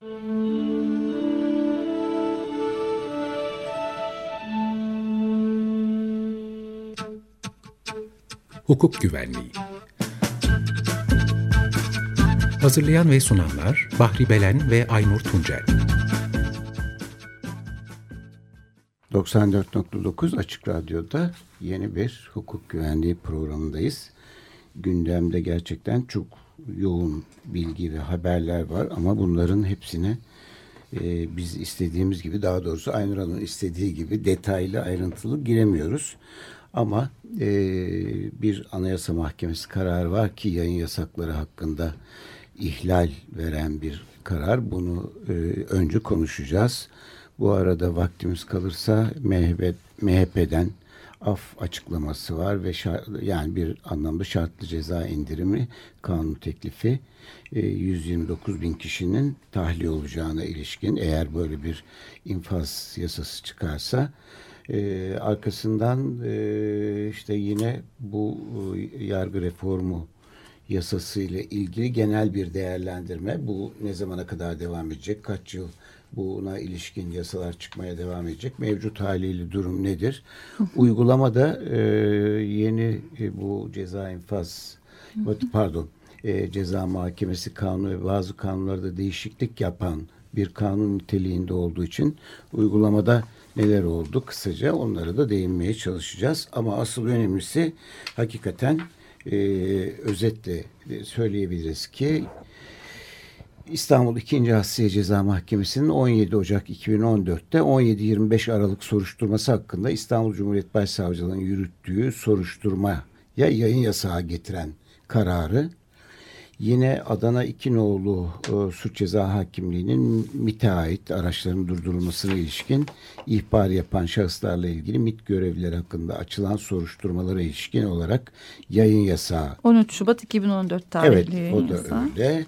Hukuk Güvenliği Hazırlayan ve sunanlar Bahri Belen ve Aynur Tuncel 94.9 Açık Radyo'da yeni bir hukuk güvenliği programındayız. Gündemde gerçekten çok yoğun bilgi ve haberler var ama bunların hepsine e, biz istediğimiz gibi daha doğrusu Aynur Hanım'ın istediği gibi detaylı ayrıntılı giremiyoruz. Ama e, bir anayasa mahkemesi kararı var ki yayın yasakları hakkında ihlal veren bir karar. Bunu e, önce konuşacağız. Bu arada vaktimiz kalırsa MHP, MHP'den af açıklaması var ve şart, yani bir anlamda şartlı ceza indirimi kanun teklifi e, 129 bin kişinin tahliye olacağına ilişkin eğer böyle bir infaz yasası çıkarsa e, arkasından e, işte yine bu e, yargı reformu yasası ile ilgili genel bir değerlendirme. Bu ne zamana kadar devam edecek? Kaç yıl buna ilişkin yasalar çıkmaya devam edecek? Mevcut haliyle durum nedir? Uygulamada e, yeni e, bu ceza infaz pardon e, ceza mahkemesi kanunu ve bazı kanunlarda değişiklik yapan bir kanun niteliğinde olduğu için uygulamada neler oldu kısaca onlara da değinmeye çalışacağız. Ama asıl önemlisi hakikaten e, özetle söyleyebiliriz ki İstanbul 2. Asliye Ceza Mahkemesi'nin 17 Ocak 2014'te 17-25 Aralık soruşturması hakkında İstanbul Cumhuriyet Başsavcılığı'nın yürüttüğü soruşturmaya yayın yasağı getiren kararı Yine Adana İkinoğlu e, Suç Ceza Hakimliği'nin MİT'e ait araçların durdurulmasına ilişkin ihbar yapan şahıslarla ilgili MİT görevlileri hakkında açılan soruşturmalara ilişkin olarak yayın yasağı. 13 Şubat 2014 tarihli evet, o da yasağı. öyle.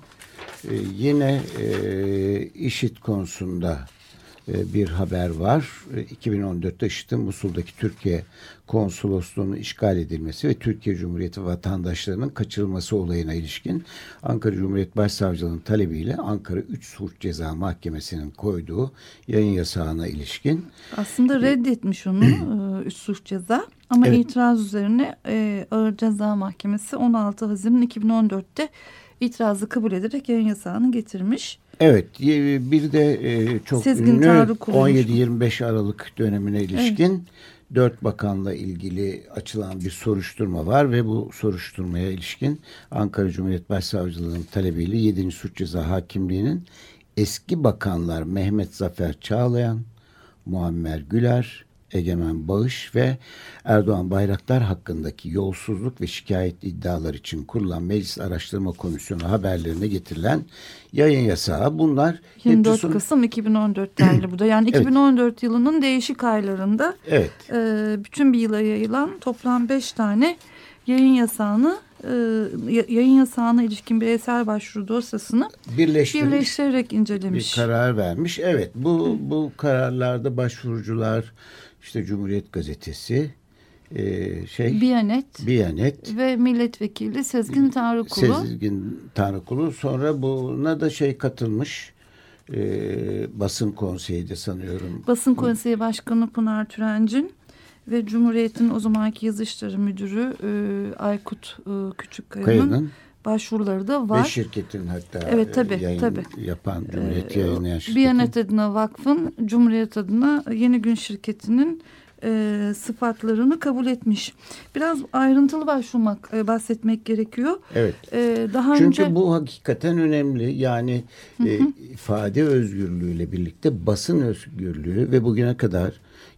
Ee, yine e, işit konusunda e, bir haber var. 2014'te e, IŞİD'in Musul'daki Türkiye konsolosluğunun işgal edilmesi ve Türkiye Cumhuriyeti vatandaşlarının kaçırılması olayına ilişkin Ankara Cumhuriyet Başsavcılığı'nın talebiyle Ankara 3 Suç Ceza Mahkemesi'nin koyduğu yayın yasağına ilişkin. Aslında reddetmiş onu 3 suç ceza ama evet. itiraz üzerine Ağır Ceza Mahkemesi 16 Haziran 2014'te itirazı kabul ederek yayın yasağını getirmiş. Evet bir de e, çok Sezgin ünlü 17-25 Aralık dönemine ilişkin evet. dört bakanla ilgili açılan bir soruşturma var ve bu soruşturmaya ilişkin Ankara Cumhuriyet Başsavcılığı'nın talebiyle 7. Suç Ceza Hakimliği'nin eski bakanlar Mehmet Zafer Çağlayan, Muammer Güler, Egemen Bağış ve Erdoğan Bayraktar hakkındaki yolsuzluk ve şikayet iddialar için kurulan Meclis Araştırma Komisyonu haberlerine getirilen yayın yasağı. Bunlar 24 son... Kasım 2014 tarihli bu da. Yani 2014 evet. yılının değişik aylarında evet. e, bütün bir yıla yayılan toplam 5 tane yayın yasağını e, yayın yasağına ilişkin bireysel başvuru dosyasını birleştirerek incelemiş. Bir karar vermiş. Evet bu, bu kararlarda başvurucular işte Cumhuriyet Gazetesi, e, şey Biyanet, Biyanet ve milletvekili Sezgin Tanrıkulu. Sezgin Tanrıkulu sonra buna da şey katılmış e, basın konseyi de sanıyorum. Basın konseyi başkanı Pınar Türencin ve Cumhuriyet'in o zamanki yazışları müdürü e, Aykut e, Küçükkaya'nın başvuruları da var. Ve şirketin hatta evet, tabii, yayın tabii. yapan Cumhuriyet ee, yayınlayan şirketin. Biyanet adına vakfın Cumhuriyet adına Yeni Gün şirketinin e, sıfatlarını kabul etmiş. Biraz ayrıntılı başvurmak, e, bahsetmek gerekiyor. Evet. E, daha Çünkü önce... bu hakikaten önemli. Yani E, ifade özgürlüğüyle birlikte basın özgürlüğü ve bugüne kadar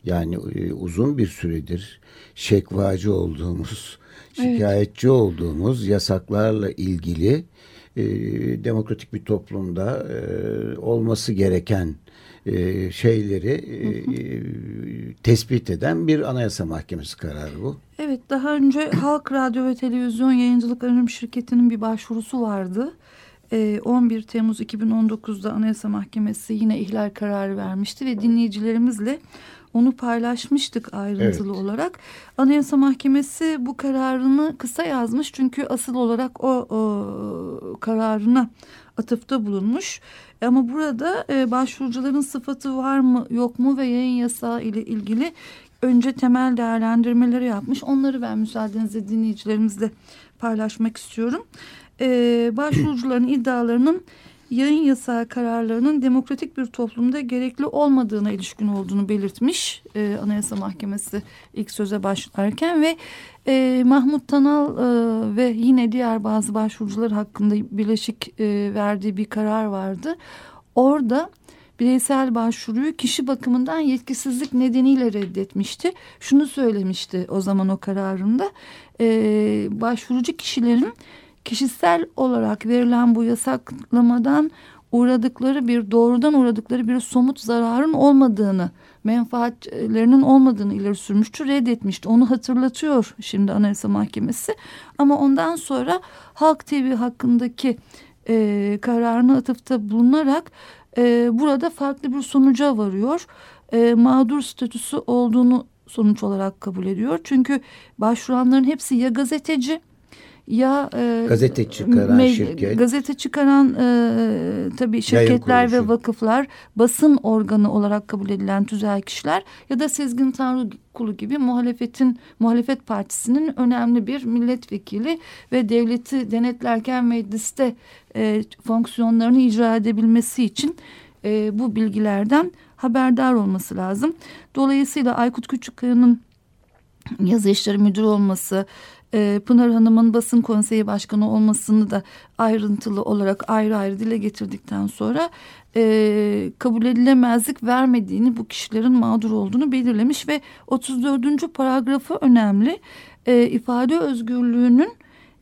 yani e, uzun bir süredir şekvacı olduğumuz şikayetçi evet. olduğumuz yasaklarla ilgili e, demokratik bir toplumda e, olması gereken e, şeyleri e, tespit eden bir anayasa mahkemesi kararı bu. Evet daha önce Halk Radyo ve Televizyon Yayıncılık Anonim Şirketi'nin bir başvurusu vardı. 11 Temmuz 2019'da Anayasa Mahkemesi yine ihlal kararı vermişti ve dinleyicilerimizle onu paylaşmıştık ayrıntılı evet. olarak. Anayasa Mahkemesi bu kararını kısa yazmış çünkü asıl olarak o, o kararına atıfta bulunmuş. Ama burada e, başvurucuların sıfatı var mı yok mu ve yayın yasağı ile ilgili önce temel değerlendirmeleri yapmış. Onları ben müsaadenizle dinleyicilerimizle paylaşmak istiyorum. E, başvurucuların iddialarının yayın yasağı kararlarının demokratik bir toplumda gerekli olmadığına ilişkin olduğunu belirtmiş e, Anayasa Mahkemesi ilk söze başlarken ve e, Mahmut Tanal e, ve yine diğer bazı başvurucular hakkında birleşik e, verdiği bir karar vardı. Orada bireysel başvuruyu kişi bakımından yetkisizlik nedeniyle reddetmişti. Şunu söylemişti o zaman o kararında e, başvurucu kişilerin kişisel olarak verilen bu yasaklamadan uğradıkları bir doğrudan uğradıkları bir somut zararın olmadığını, menfaatlerinin olmadığını ileri sürmüştü, reddetmişti. Onu hatırlatıyor şimdi Anayasa Mahkemesi. Ama ondan sonra Halk TV hakkındaki e, kararını atıfta bulunarak e, burada farklı bir sonuca varıyor. E, mağdur statüsü olduğunu sonuç olarak kabul ediyor. Çünkü başvuranların hepsi ya gazeteci ya e, gazete çıkaran me, şirket gazete çıkaran e, tabii şirketler ve vakıflar basın organı olarak kabul edilen tüzel kişiler ya da Sezgin Tanrı Kulu gibi muhalefetin muhalefet partisinin önemli bir milletvekili ve devleti denetlerken mecliste e, fonksiyonlarını icra edebilmesi için e, bu bilgilerden haberdar olması lazım. Dolayısıyla Aykut Küçükkaya'nın yazı işleri müdürü olması, e, Pınar Hanım'ın basın konseyi başkanı olmasını da ayrıntılı olarak ayrı ayrı dile getirdikten sonra e, kabul edilemezlik vermediğini bu kişilerin mağdur olduğunu belirlemiş ve 34. paragrafı önemli. E, ifade özgürlüğünün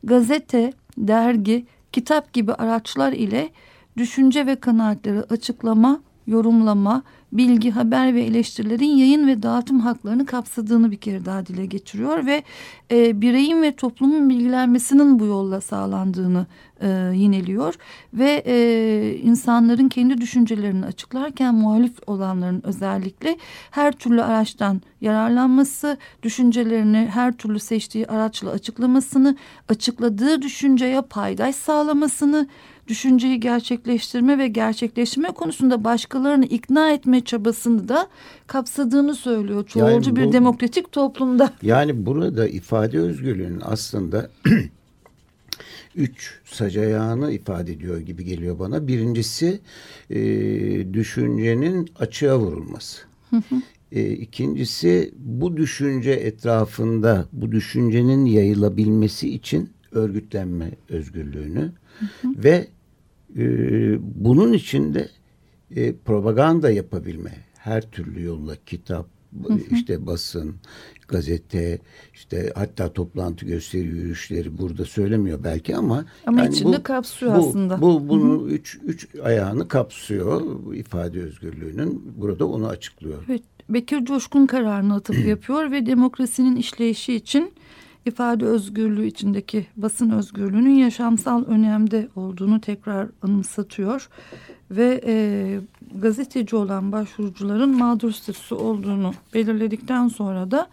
gazete, dergi, kitap gibi araçlar ile düşünce ve kanaatleri açıklama, yorumlama, bilgi, haber ve eleştirilerin yayın ve dağıtım haklarını kapsadığını bir kere daha dile getiriyor ve e, bireyin ve toplumun bilgilenmesinin bu yolla sağlandığını e, yineliyor ve e, insanların kendi düşüncelerini açıklarken muhalif olanların özellikle her türlü araçtan yararlanması, düşüncelerini her türlü seçtiği araçla açıklamasını, açıkladığı düşünceye paydaş sağlamasını, düşünceyi gerçekleştirme ve gerçekleştirme konusunda başkalarını ikna etme çabasını da kapsadığını söylüyor. Çoğulcu yani bu, bir demokratik toplumda. Yani burada ifade özgürlüğünün aslında üç sac ayağını ifade ediyor gibi geliyor bana. Birincisi e, düşüncenin açığa vurulması. E, ikincisi bu düşünce etrafında bu düşüncenin yayılabilmesi için örgütlenme özgürlüğünü hı hı. ve e, bunun içinde e, propaganda yapabilme her türlü yolla kitap hı hı. işte basın gazete işte hatta toplantı gösteri yürüyüşleri burada söylemiyor belki ama ama yani içinde bu, kapsıyor bu, aslında. Bu bunun üç, üç ayağını kapsıyor ifade özgürlüğünün burada onu açıklıyor. Evet Bekir Coşkun kararını atıp yapıyor ve demokrasinin işleyişi için ifade özgürlüğü içindeki basın özgürlüğünün yaşamsal önemde olduğunu tekrar anımsatıyor. Ve e, gazeteci olan başvurucuların mağdur statüsü olduğunu belirledikten sonra da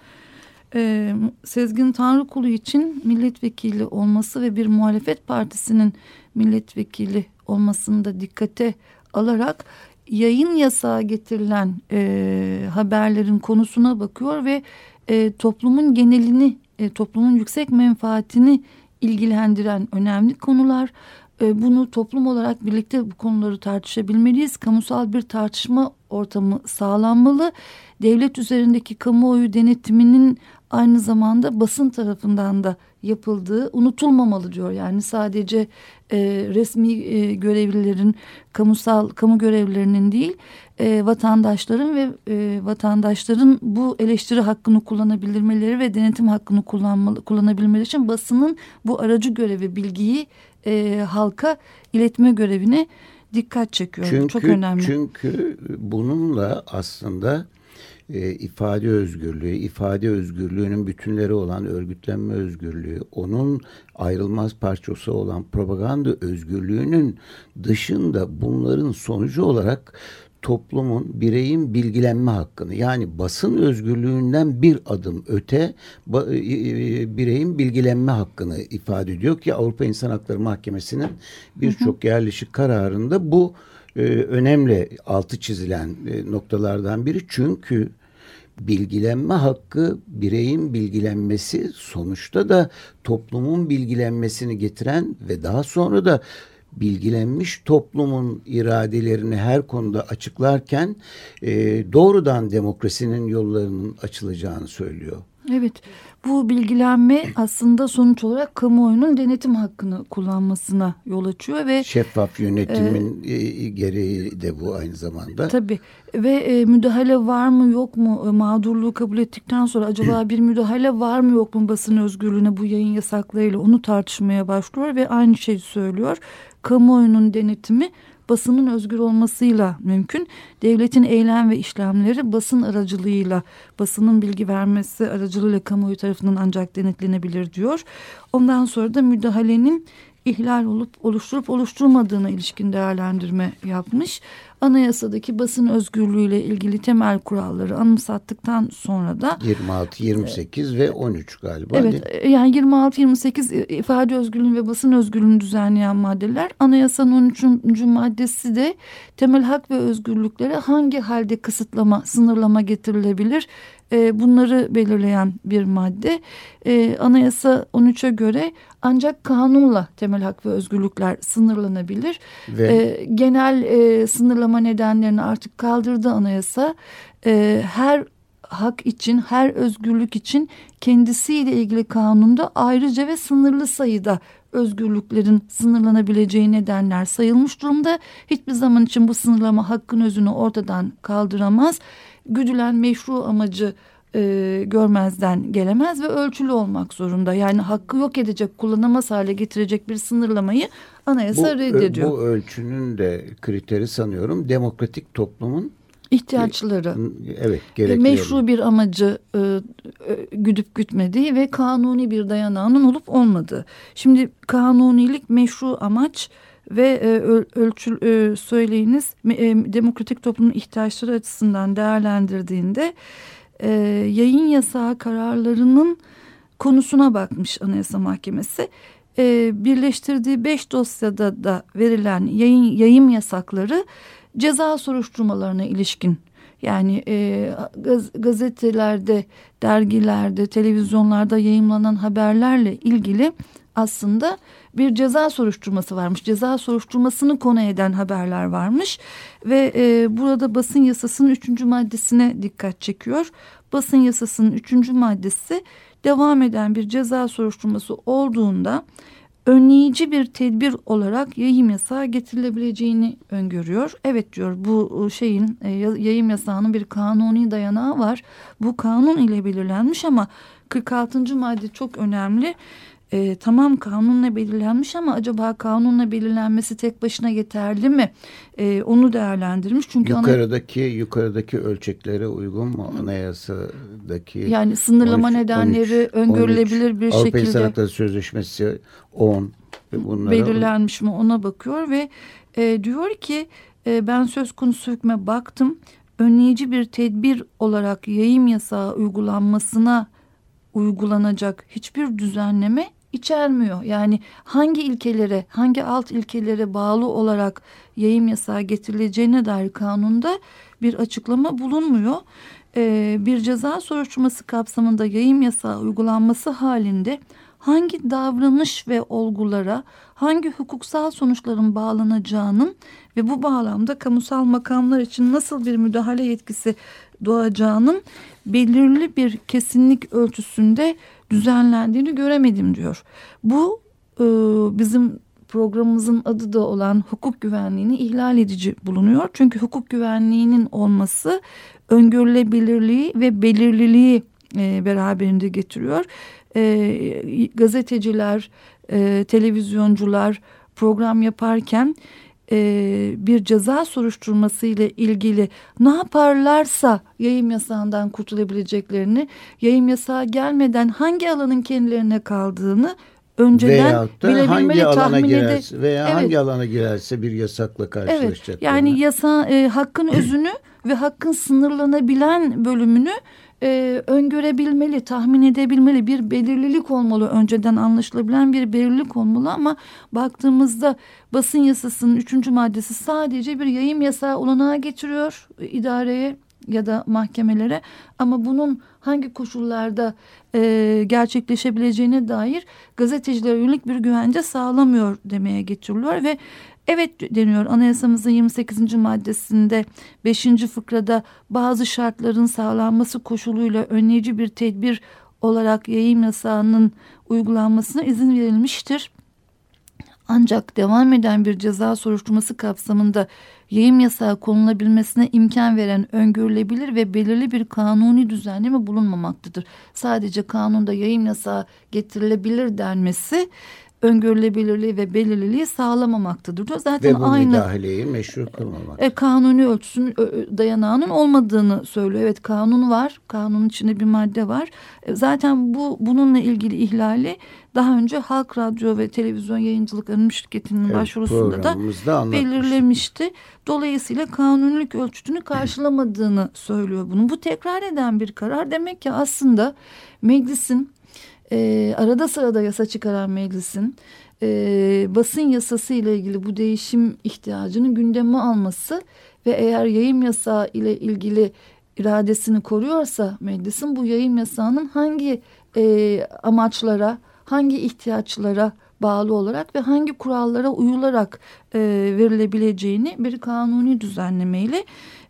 e, Sezgin Tanrıkulu için milletvekili olması ve bir muhalefet partisinin milletvekili olmasını da dikkate alarak yayın yasağı getirilen e, haberlerin konusuna bakıyor ve e, toplumun genelini e, toplumun yüksek menfaatini ilgilendiren önemli konular. E, bunu toplum olarak birlikte bu konuları tartışabilmeliyiz. Kamusal bir tartışma ortamı sağlanmalı. Devlet üzerindeki kamuoyu denetiminin aynı zamanda basın tarafından da yapıldığı unutulmamalı diyor. Yani sadece e, resmi e, görevlilerin, kamusal kamu görevlilerinin değil, e, vatandaşların ve e, vatandaşların bu eleştiri hakkını kullanabilmeleri ve denetim hakkını kullanmalı, kullanabilmeleri için basının bu aracı görevi, bilgiyi e, halka iletme görevine dikkat çekiyor. Çünkü, Çok önemli. Çünkü bununla aslında e, ifade özgürlüğü, ifade özgürlüğünün bütünleri olan örgütlenme özgürlüğü, onun ayrılmaz parçası olan propaganda özgürlüğünün dışında bunların sonucu olarak toplumun, bireyin bilgilenme hakkını yani basın özgürlüğünden bir adım öte e, e, bireyin bilgilenme hakkını ifade ediyor ki Avrupa İnsan Hakları Mahkemesi'nin birçok yerleşik kararında bu e, önemli altı çizilen noktalardan biri. Çünkü bilgilenme hakkı bireyin bilgilenmesi sonuçta da toplumun bilgilenmesini getiren ve daha sonra da bilgilenmiş toplumun iradelerini her konuda açıklarken e, doğrudan demokrasinin yollarının açılacağını söylüyor. Evet bu bilgilenme aslında sonuç olarak kamuoyunun denetim hakkını kullanmasına yol açıyor ve şeffaf yönetimin e, gereği de bu aynı zamanda. Tabii ve e, müdahale var mı yok mu e, mağdurluğu kabul ettikten sonra acaba bir müdahale var mı yok mu basın özgürlüğüne bu yayın yasaklarıyla onu tartışmaya başlıyor ve aynı şeyi söylüyor kamuoyunun denetimi basının özgür olmasıyla mümkün. Devletin eylem ve işlemleri basın aracılığıyla, basının bilgi vermesi aracılığıyla kamuoyu tarafından ancak denetlenebilir diyor. Ondan sonra da müdahalenin ihlal olup oluşturup oluşturmadığına ilişkin değerlendirme yapmış. Anayasadaki basın özgürlüğüyle ilgili temel kuralları anımsattıktan sonra da 26, 28 e, ve 13 galiba. Evet e, yani 26, 28 ifade özgürlüğü ve basın özgürlüğünü düzenleyen maddeler. Anayasanın 13. maddesi de temel hak ve özgürlüklere hangi halde kısıtlama, sınırlama getirilebilir? e, bunları belirleyen bir madde. E, anayasa 13'e göre ancak kanunla temel hak ve özgürlükler sınırlanabilir. Ve... E, genel e, sınırlama nedenlerini artık kaldırdı anayasa. E, her hak için, her özgürlük için kendisiyle ilgili kanunda ayrıca ve sınırlı sayıda özgürlüklerin sınırlanabileceği nedenler sayılmış durumda. Hiçbir zaman için bu sınırlama hakkın özünü ortadan kaldıramaz güdülen meşru amacı e, görmezden gelemez ve ölçülü olmak zorunda. Yani hakkı yok edecek, kullanamaz hale getirecek bir sınırlamayı anayasa bu, reddediyor. Bu ölçünün de kriteri sanıyorum demokratik toplumun ihtiyaçları. Evet, e, gerekli. Meşru bir amacı e, güdüp gütmediği ve kanuni bir dayanağının olup olmadığı. Şimdi kanunilik meşru amaç ve e, ölçül e, söyleyiniz e, demokratik toplumun ihtiyaçları açısından değerlendirdiğinde e, yayın yasağı kararlarının konusuna bakmış Anayasa Mahkemesi. E, birleştirdiği beş dosyada da verilen yayın yayım yasakları ceza soruşturmalarına ilişkin yani e, gaz, gazetelerde, dergilerde, televizyonlarda yayınlanan haberlerle ilgili aslında bir ceza soruşturması varmış. Ceza soruşturmasını konu eden haberler varmış ve e, burada basın yasasının üçüncü maddesine dikkat çekiyor. Basın yasasının üçüncü maddesi devam eden bir ceza soruşturması olduğunda önleyici bir tedbir olarak yayım yasağı getirilebileceğini öngörüyor. Evet diyor bu şeyin e, yayım yasağının bir kanuni dayanağı var. Bu kanun ile belirlenmiş ama 46. madde çok önemli e, tamam kanunla belirlenmiş ama acaba kanunla belirlenmesi tek başına yeterli mi? E, onu değerlendirmiş. Çünkü yukarıdaki ana... yukarıdaki ölçeklere uygun mu anayasadaki? Yani sınırlama 13, nedenleri 13, öngörülebilir 13, bir Avrupa şekilde. Avrupa İnsan Hakları Sözleşmesi 10 bunlara... belirlenmiş mi ona bakıyor ve e, diyor ki e, ben söz konusu hükme baktım. Önleyici bir tedbir olarak yayım yasağı uygulanmasına uygulanacak hiçbir düzenleme içermiyor. Yani hangi ilkelere, hangi alt ilkelere bağlı olarak yayım yasağı getirileceğine dair kanunda bir açıklama bulunmuyor. Ee, bir ceza soruşturması kapsamında yayım yasağı uygulanması halinde hangi davranış ve olgulara hangi hukuksal sonuçların bağlanacağının ve bu bağlamda kamusal makamlar için nasıl bir müdahale yetkisi doğacağının belirli bir kesinlik ölçüsünde düzenlendiğini göremedim diyor. Bu e, bizim programımızın adı da olan hukuk güvenliğini ihlal edici bulunuyor. Çünkü hukuk güvenliğinin olması öngörülebilirliği ve belirliliği e, beraberinde getiriyor. E, gazeteciler, e, televizyoncular program yaparken e, bir ceza soruşturması ile ilgili ne yaparlarsa yayım yasağından kurtulabileceklerini, yayım yasağı gelmeden hangi alanın kendilerine kaldığını önceden Veyahut da bilebilmeli, hangi alana girerse veya Evet. hangi alana girerse bir yasakla karşılaşacak. Evet, yani yasa e, hakkın özünü ve hakkın sınırlanabilen bölümünü e, öngörebilmeli, tahmin edebilmeli. Bir belirlilik olmalı, önceden anlaşılabilen bir belirlilik olmalı ama baktığımızda basın yasasının üçüncü maddesi sadece bir yayım yasağı olanağı getiriyor e, idareye ya da mahkemelere ama bunun hangi koşullarda e, gerçekleşebileceğine dair gazetecilere yönelik bir güvence sağlamıyor demeye getiriliyor ve evet deniyor anayasamızın 28. maddesinde 5. fıkrada bazı şartların sağlanması koşuluyla önleyici bir tedbir olarak yayın yasağının uygulanmasına izin verilmiştir. Ancak devam eden bir ceza soruşturması kapsamında yayım yasağı konulabilmesine imkan veren öngörülebilir ve belirli bir kanuni düzenleme bulunmamaktadır. Sadece kanunda yayım yasağı getirilebilir denmesi öngörülebilirliği ve belirliliği sağlamamaktadır. diyor. Zaten Ve bu aynı müdahaleyi meşru kılmamak. e, kanuni ölçüsünün dayanağının olmadığını söylüyor. Evet kanun var. Kanunun içinde bir madde var. E, zaten bu bununla ilgili ihlali daha önce Halk Radyo ve Televizyon Yayıncılık Anonim Şirketi'nin Evet, başvurusunda da belirlemişti. Dolayısıyla kanunilik ölçütünü karşılamadığını söylüyor bunu. Bu tekrar eden bir karar. Demek ki aslında meclisin e, arada sırada yasa çıkaran meclisin e, basın yasası ile ilgili bu değişim ihtiyacını gündeme alması ve eğer yayım yasağı ile ilgili iradesini koruyorsa meclisin bu yayım yasağının hangi e, amaçlara, hangi ihtiyaçlara bağlı olarak ve hangi kurallara uyularak e, verilebileceğini bir kanuni düzenlemeyle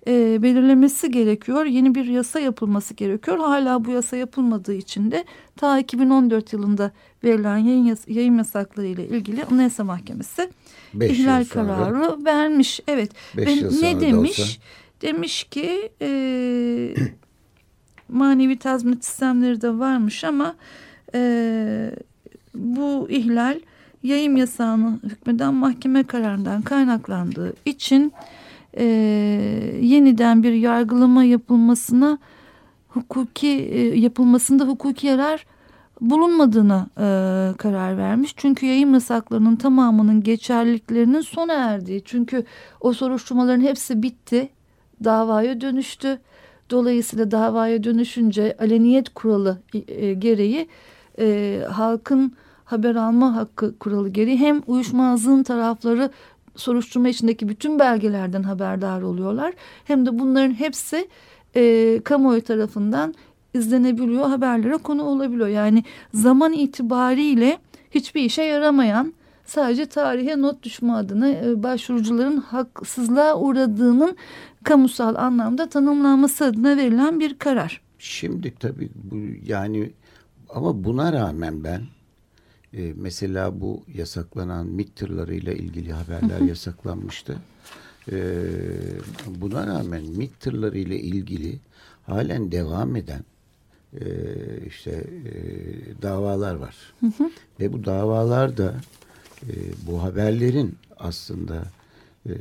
e, belirlemesi gerekiyor. Yeni bir yasa yapılması gerekiyor. Hala bu yasa yapılmadığı için de ta 2014 yılında verilen yayın, yas yayın yasakları ile ilgili Anayasa Mahkemesi Beş ihlal sonra. kararı vermiş. Evet. Beş Ve ne demiş? olsa. Demiş ki e, manevi tazminat sistemleri de varmış ama e, bu ihlal yayım yasağını hükmeden mahkeme kararından kaynaklandığı için e, yeniden bir yargılama yapılmasına hukuki e, yapılmasında hukuki yarar bulunmadığına e, karar vermiş. Çünkü yayın yasaklarının tamamının geçerliliklerinin sona erdiği. Çünkü o soruşturmaların hepsi bitti. Davaya dönüştü. Dolayısıyla davaya dönüşünce aleniyet kuralı e, gereği e, halkın haber alma hakkı kuralı gereği hem uyuşmazlığın tarafları soruşturma içindeki bütün belgelerden haberdar oluyorlar. Hem de bunların hepsi e, kamuoyu tarafından izlenebiliyor, haberlere konu olabiliyor. Yani zaman itibariyle hiçbir işe yaramayan sadece tarihe not düşme adına e, başvurucuların haksızlığa uğradığının kamusal anlamda tanımlanması adına verilen bir karar. Şimdi tabii bu yani ama buna rağmen ben e, mesela bu yasaklanan MİT tırlarıyla ilgili haberler yasaklanmıştı. E, buna rağmen MİT tırlarıyla ilgili halen devam eden e, işte e, davalar var. Ve bu davalarda e, bu haberlerin aslında e,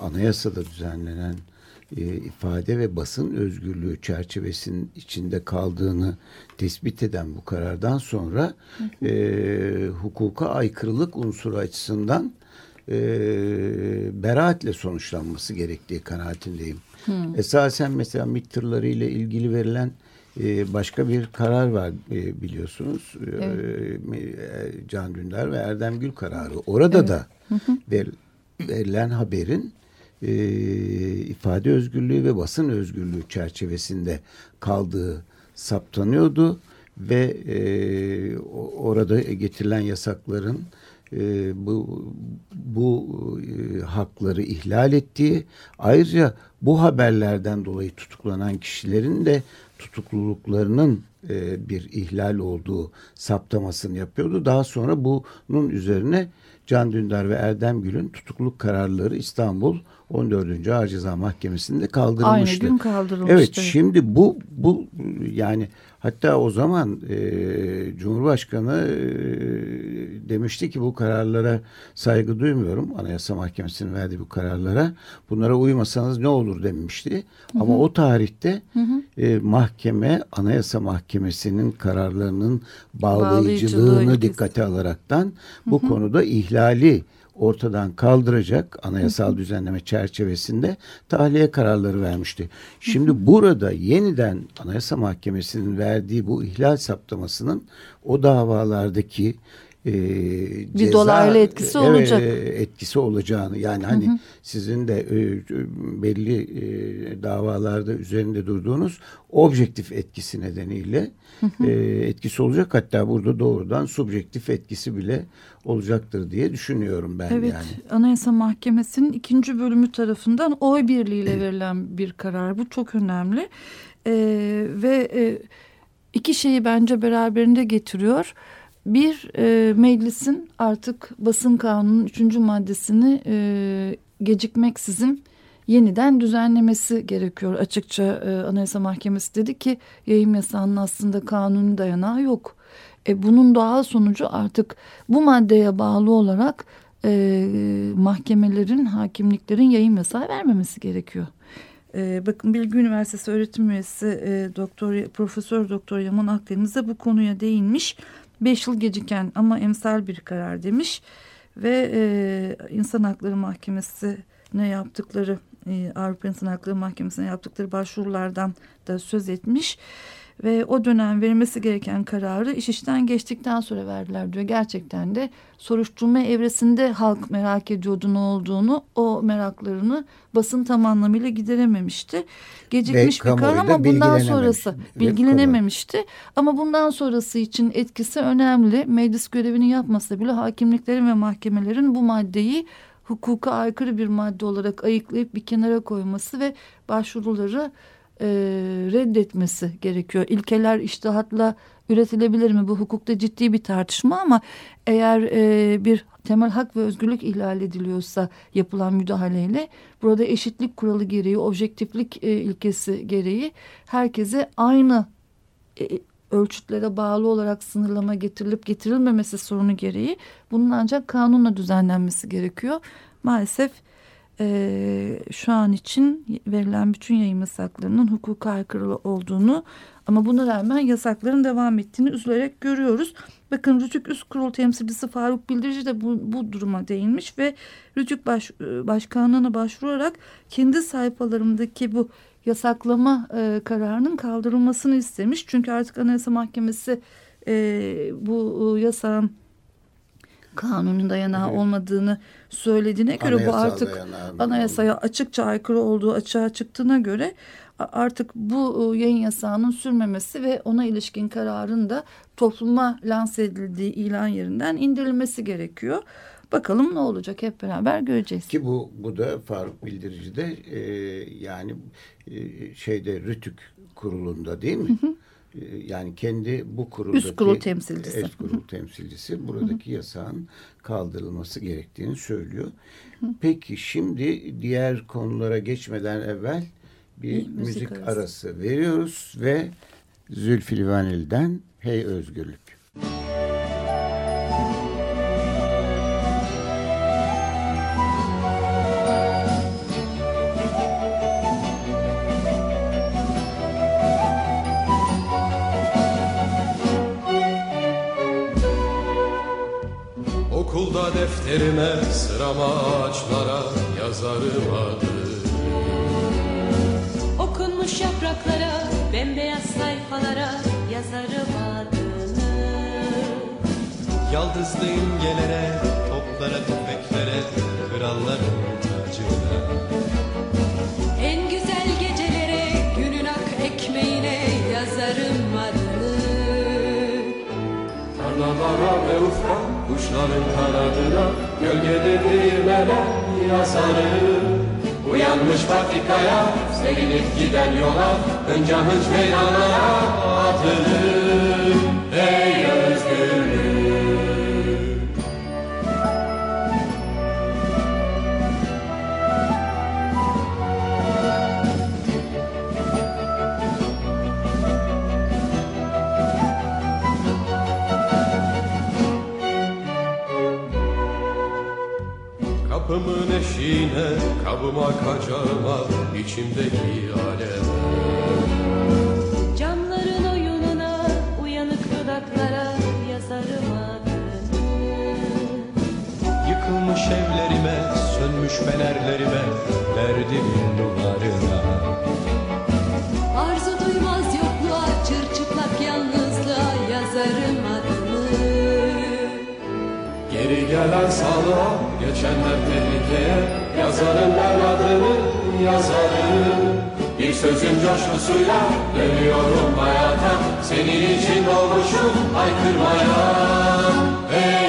anayasada düzenlenen e, ifade ve basın özgürlüğü çerçevesinin içinde kaldığını tespit eden bu karardan sonra e, hukuka aykırılık unsuru açısından e, beraatle sonuçlanması gerektiği kanaatindeyim. Esasen mesela MİT tırları ile ilgili verilen e, başka bir karar var e, biliyorsunuz. E, e, Can Dündar ve Erdem Gül kararı. Orada da ver, verilen haberin e, ifade özgürlüğü ve basın özgürlüğü çerçevesinde kaldığı saptanıyordu ve e, orada getirilen yasakların e, bu bu e, hakları ihlal ettiği ayrıca bu haberlerden dolayı tutuklanan kişilerin de tutukluluklarının e, bir ihlal olduğu saptamasını yapıyordu. Daha sonra bunun üzerine Can Dündar ve Erdem Gül'ün tutukluluk kararları İstanbul 14. Ağır Ceza Mahkemesi'nde kaldırılmıştı. Aynı gün kaldırılmıştı. Evet şimdi bu bu yani hatta o zaman e, Cumhurbaşkanı e, demişti ki bu kararlara saygı duymuyorum. Anayasa Mahkemesi'nin verdiği bu kararlara. Bunlara uymasanız ne olur demişti. Hı hı. Ama o tarihte hı hı. E, mahkeme Anayasa Mahkemesi'nin kararlarının bağlayıcılığını dikkate alaraktan bu hı hı. konuda ihlali ortadan kaldıracak anayasal düzenleme çerçevesinde tahliye kararları vermişti. Şimdi burada yeniden Anayasa Mahkemesi'nin verdiği bu ihlal saptamasının o davalardaki e, bir ceza, dolaylı etkisi evet, olacak. Etkisi olacağını yani hani hı hı. sizin de e, belli e, davalarda üzerinde durduğunuz objektif etkisi nedeniyle hı hı. E, etkisi olacak. Hatta burada doğrudan subjektif etkisi bile olacaktır diye düşünüyorum ben evet, yani. Anayasa Mahkemesi'nin ikinci bölümü tarafından oy birliğiyle verilen bir karar. Bu çok önemli. E, ve e, iki şeyi bence beraberinde getiriyor. Bir e, meclisin artık basın kanunun üçüncü maddesini e, gecikmeksizin yeniden düzenlemesi gerekiyor. Açıkça e, Anayasa Mahkemesi dedi ki yayın yasağının aslında kanuni dayanağı yok. E, bunun doğal sonucu artık bu maddeye bağlı olarak e, mahkemelerin, hakimliklerin yayın yasağı vermemesi gerekiyor. E, bakın Bilgi Üniversitesi öğretim üyesi e, doktor, Profesör Doktor Yaman Akdeniz de bu konuya değinmiş. Beş yıl geciken ama emsal bir karar demiş ve e, İnsan Hakları Mahkemesi ne yaptıkları e, Avrupa İnsan Hakları Mahkemesi'ne yaptıkları başvurulardan da söz etmiş ve o dönem verilmesi gereken kararı iş işten geçtikten sonra verdiler diyor. Gerçekten de soruşturma evresinde halk merak ediyordu ne olduğunu. O meraklarını basın tam anlamıyla giderememişti. Gecikmiş bir karar ama bundan sonrası bilgilenememişti. Ama bundan sonrası için etkisi önemli. Meclis görevini yapmasa bile hakimliklerin ve mahkemelerin bu maddeyi hukuka aykırı bir madde olarak ayıklayıp bir kenara koyması ve başvuruları e, reddetmesi gerekiyor. İlkeler iştihatla üretilebilir mi? Bu hukukta ciddi bir tartışma ama eğer e, bir temel hak ve özgürlük ihlal ediliyorsa yapılan müdahaleyle burada eşitlik kuralı gereği, objektiflik e, ilkesi gereği herkese aynı e, ölçütlere bağlı olarak sınırlama getirilip getirilmemesi sorunu gereği bunun ancak kanunla düzenlenmesi gerekiyor. Maalesef e, şu an için verilen bütün yayın yasaklarının hukuka aykırı olduğunu ama buna rağmen yasakların devam ettiğini üzülerek görüyoruz. Bakın Rütük Üst Kurul temsilcisi Faruk Bildirici de bu, bu duruma değinmiş ve Rütük Baş, Başkanlığı'na başvurarak kendi sayfalarındaki bu yasaklama e, kararının kaldırılmasını istemiş. Çünkü artık Anayasa Mahkemesi e, bu yasağın kanunun dayanağı evet. olmadığını söylediğine göre Anayasal bu artık anayasaya açıkça aykırı olduğu açığa çıktığına göre artık bu e, yayın yasağının sürmemesi ve ona ilişkin kararın da topluma lanse edildiği ilan yerinden indirilmesi gerekiyor. Bakalım ne olacak hep beraber göreceğiz. Ki bu bu da Faruk Bildirici'de e, yani e, şeyde Rütük kurulunda değil mi? Hı hı. Yani kendi bu kuruldaki üst kurul temsilcisi, üst kurul temsilcisi buradaki hı hı. yasağın kaldırılması gerektiğini söylüyor. Peki şimdi diğer konulara geçmeden evvel bir müzik, müzik arası. arası veriyoruz ve Zülfü Livaneli'den Hey Özgürlük. Okulda defterime sırama ağaçlara yazarım adı Okunmuş yapraklara bembeyaz sayfalara yazarım adını Yaldızlı imgelere toplara tüfeklere kralların tacına. En güzel gecelere günün ak ekmeğine yazarım adını. Tarlalara ve ufka Kuşların kanadına gölgede değirmene yazarım Uyanmış patikaya sevinip giden yola Hınca hınç meydanlara atılır. Ey içine Kabıma kacağıma içimdeki aleme Camların oyununa uyanık dudaklara yazarım adını. Yıkılmış evlerime, sönmüş fenerlerime Verdimin duvarına Arzu duymaz yokluğa çırçıplak yalnızlığa yazarım adını. Geri gelen sağlığa, geçenler tehlikeye Yazarım ben adını, yazarım. Bir sözün coşkusuyla dönüyorum hayata. Senin için doğmuşum haykırmaya Ey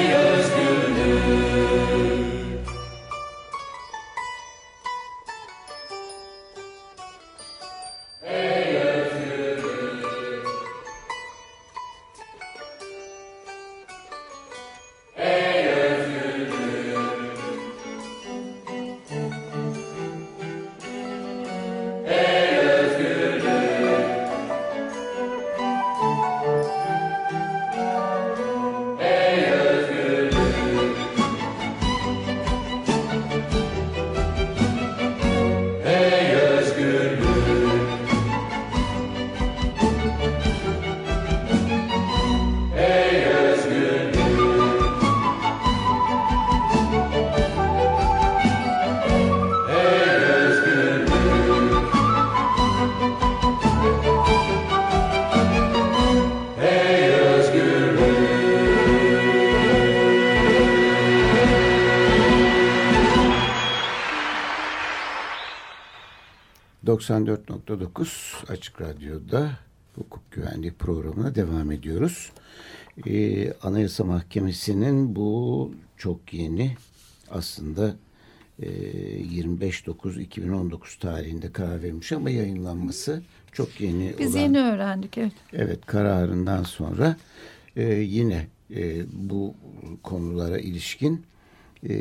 94.9 Açık Radyo'da hukuk güvenliği programına devam ediyoruz. Ee, Anayasa Mahkemesi'nin bu çok yeni aslında e, 25.9.2019 tarihinde karar vermiş ama yayınlanması çok yeni Biz olan yeni öğrendik evet. Evet kararından sonra e, yine e, bu konulara ilişkin e,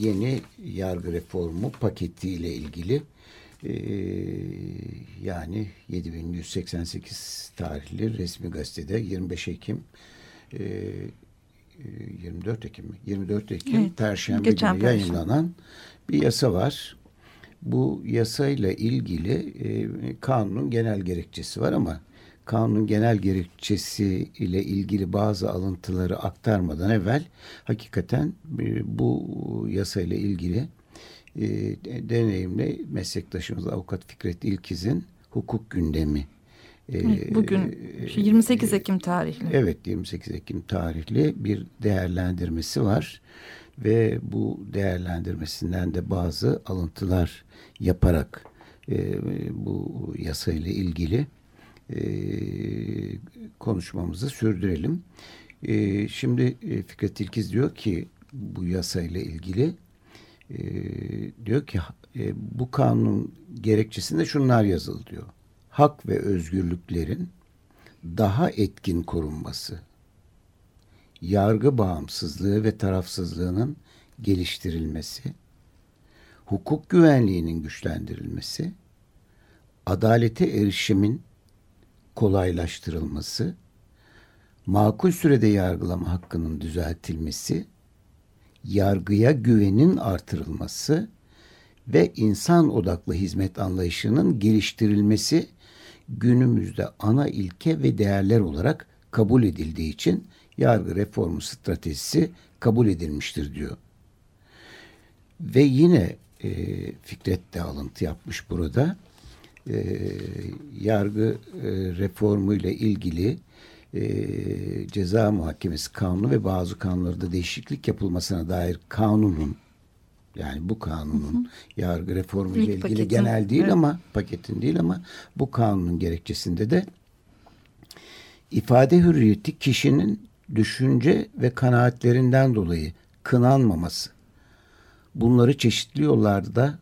yeni yargı reformu paketiyle ilgili e, yani 7188 tarihli resmi gazetede 25 Ekim e, e, 24 Ekim mi? 24 Ekim Evet, Perşembe günü Perşembe. yayınlanan bir yasa var. Bu yasayla ilgili e, kanunun genel gerekçesi var ama kanunun genel gerekçesi ile ilgili bazı alıntıları aktarmadan evvel hakikaten e, bu yasayla ilgili e, deneyimli meslektaşımız avukat Fikret İlkiz'in hukuk gündemi e, Bugün 28 Ekim tarihli. Evet 28 Ekim tarihli bir değerlendirmesi var ve bu değerlendirmesinden de bazı alıntılar yaparak bu yasayla ilgili e, konuşmamızı sürdürelim. E, şimdi Fikret İlkiz diyor ki bu yasayla ilgili e, diyor ki e, bu kanunun gerekçesinde şunlar yazılı diyor. Hak ve özgürlüklerin daha etkin korunması, yargı bağımsızlığı ve tarafsızlığının geliştirilmesi, hukuk güvenliğinin güçlendirilmesi, adalete erişimin kolaylaştırılması, makul sürede yargılama hakkının düzeltilmesi, yargıya güvenin artırılması ve insan odaklı hizmet anlayışının geliştirilmesi günümüzde ana ilke ve değerler olarak kabul edildiği için yargı reformu stratejisi kabul edilmiştir diyor. Ve yine e, Fikret de alıntı yapmış burada. E, yargı e, reformu ile ilgili e, ceza muhakemesi kanunu ve bazı kanunlarda değişiklik yapılmasına dair kanunun yani bu kanunun yargı reformu ile ilgili paketin, genel değil evet. ama paketin değil ama bu kanunun gerekçesinde de ifade hürriyeti kişinin düşünce ve kanaatlerinden dolayı kınanmaması. Bunları çeşitli yollarda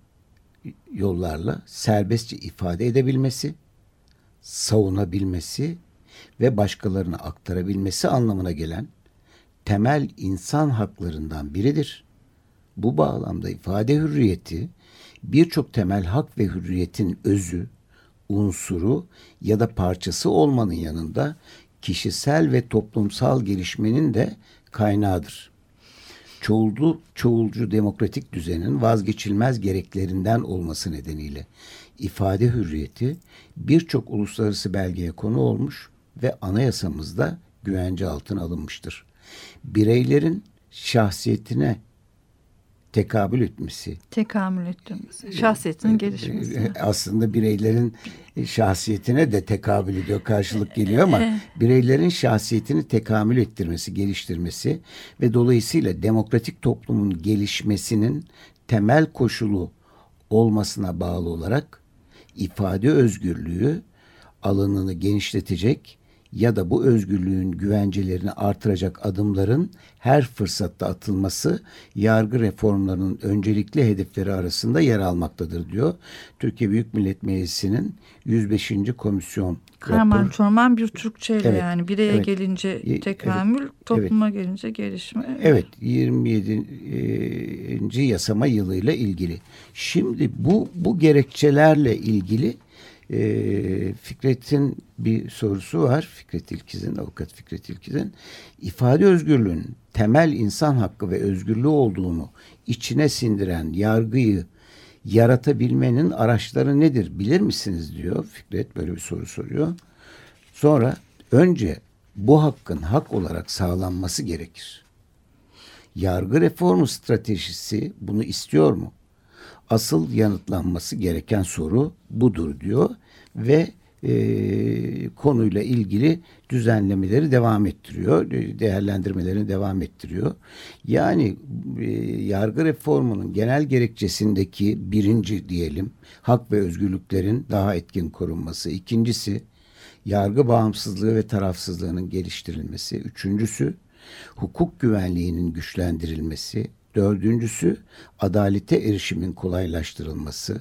yollarla serbestçe ifade edebilmesi, savunabilmesi ve başkalarına aktarabilmesi anlamına gelen temel insan haklarından biridir. Bu bağlamda ifade hürriyeti birçok temel hak ve hürriyetin özü, unsuru ya da parçası olmanın yanında kişisel ve toplumsal gelişmenin de kaynağıdır. Çoğulcu, çoğulcu demokratik düzenin vazgeçilmez gereklerinden olması nedeniyle ifade hürriyeti birçok uluslararası belgeye konu olmuş ve anayasamızda güvence altına alınmıştır. Bireylerin şahsiyetine tekabül etmesi, Tekamül ettirmesi. Şahsiyetinin gelişmesi. e, aslında bireylerin şahsiyetine de tekabül ediyor, karşılık geliyor ama bireylerin şahsiyetini tekamül ettirmesi, geliştirmesi ve dolayısıyla demokratik toplumun gelişmesinin temel koşulu olmasına bağlı olarak ifade özgürlüğü alanını genişletecek ya da bu özgürlüğün güvencelerini artıracak adımların her fırsatta atılması yargı reformlarının öncelikli hedefleri arasında yer almaktadır diyor. Türkiye Büyük Millet Meclisi'nin 105. komisyon Karman raporu. çorman bir Türkçeyle Evet, yani bireye evet. gelince E, tekamül, topluma gelince gelişme. Evet 27. yasama yılıyla ilgili. Şimdi bu bu gerekçelerle ilgili e, Fikret'in bir sorusu var. Fikret İlkiz'in, avukat Fikret İlkiz'in ifade özgürlüğünün temel insan hakkı ve özgürlüğü olduğunu içine sindiren yargıyı yaratabilmenin araçları nedir bilir misiniz diyor. Fikret böyle bir soru soruyor. Sonra önce bu hakkın hak olarak sağlanması gerekir. Yargı reformu stratejisi bunu istiyor mu? Asıl yanıtlanması gereken soru budur diyor ve e, konuyla ilgili düzenlemeleri devam ettiriyor, e, değerlendirmelerini devam ettiriyor. Yani e, yargı reformunun genel gerekçesindeki birinci diyelim hak ve özgürlüklerin daha etkin korunması. İkincisi yargı bağımsızlığı ve tarafsızlığının geliştirilmesi. Üçüncüsü hukuk güvenliğinin güçlendirilmesi. Dördüncüsü adalete erişimin kolaylaştırılması.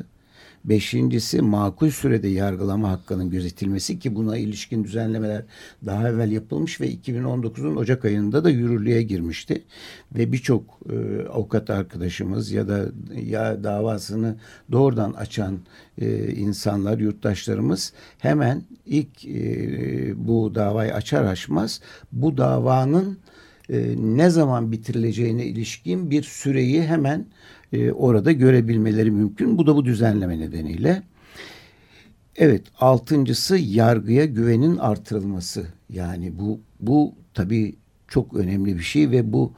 Beşincisi makul sürede yargılama hakkının gözetilmesi ki buna ilişkin düzenlemeler daha evvel yapılmış ve 2019'un Ocak ayında da yürürlüğe girmişti. Ve birçok e, avukat arkadaşımız ya da ya davasını doğrudan açan e, insanlar, yurttaşlarımız hemen ilk e, bu davayı açar açmaz bu davanın e, ne zaman bitirileceğine ilişkin bir süreyi hemen e, orada görebilmeleri mümkün. Bu da bu düzenleme nedeniyle. Evet, altıncısı yargıya güvenin artırılması. Yani bu bu tabii çok önemli bir şey ve bu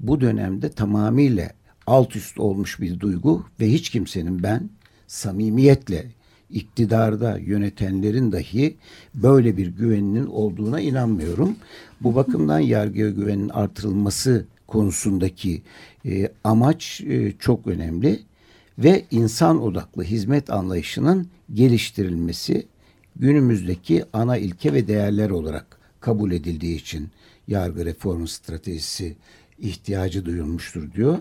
bu dönemde tamamıyla alt üst olmuş bir duygu ve hiç kimsenin ben samimiyetle iktidarda yönetenlerin dahi böyle bir güveninin olduğuna inanmıyorum. Bu bakımdan yargıya güvenin artırılması konusundaki e, amaç e, çok önemli ve insan odaklı hizmet anlayışının geliştirilmesi günümüzdeki ana ilke ve değerler olarak kabul edildiği için yargı reformu stratejisi ihtiyacı duyulmuştur diyor.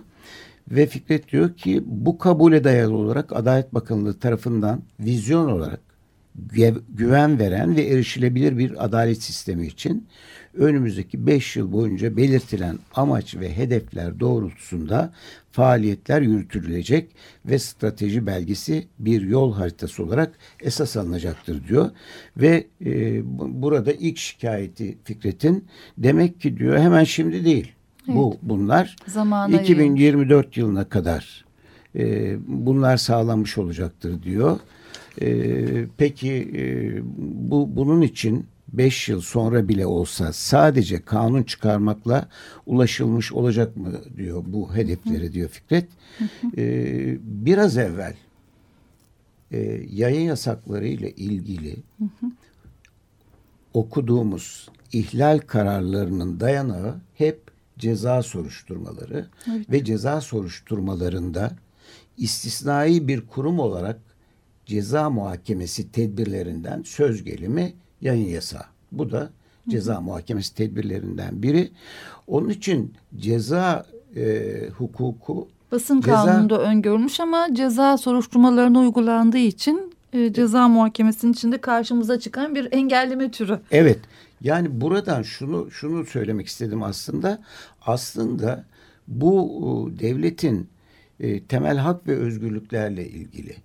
Ve Fikret diyor ki bu kabule dayalı olarak Adalet Bakanlığı tarafından vizyon olarak güve- güven veren ve erişilebilir bir adalet sistemi için önümüzdeki 5 yıl boyunca belirtilen amaç ve hedefler doğrultusunda faaliyetler yürütülecek ve strateji belgesi bir yol haritası olarak esas alınacaktır diyor. Ve e, bu- burada ilk şikayeti Fikret'in demek ki diyor hemen şimdi değil. Bu bunlar Zamana yayılmış. 2024 yılına kadar e, bunlar sağlanmış olacaktır diyor. E, peki e, bu bunun için 5 yıl sonra bile olsa sadece kanun çıkarmakla ulaşılmış olacak mı diyor bu hedefleri diyor Fikret. E, biraz evvel e, yayın yasakları ile ilgili okuduğumuz ihlal kararlarının dayanağı hep ceza soruşturmaları ve ceza soruşturmalarında istisnai bir kurum olarak ceza muhakemesi tedbirlerinden söz gelimi yayın yasağı. Bu da ceza muhakemesi tedbirlerinden biri. Onun için ceza e, hukuku Basın Ceza- kanununda öngörülmüş ama ceza soruşturmalarına uygulandığı için e, ceza muhakemesinin içinde karşımıza çıkan bir engelleme türü. Evet. Yani buradan şunu şunu söylemek istedim aslında. Aslında bu e, devletin e, temel hak ve özgürlüklerle ilgili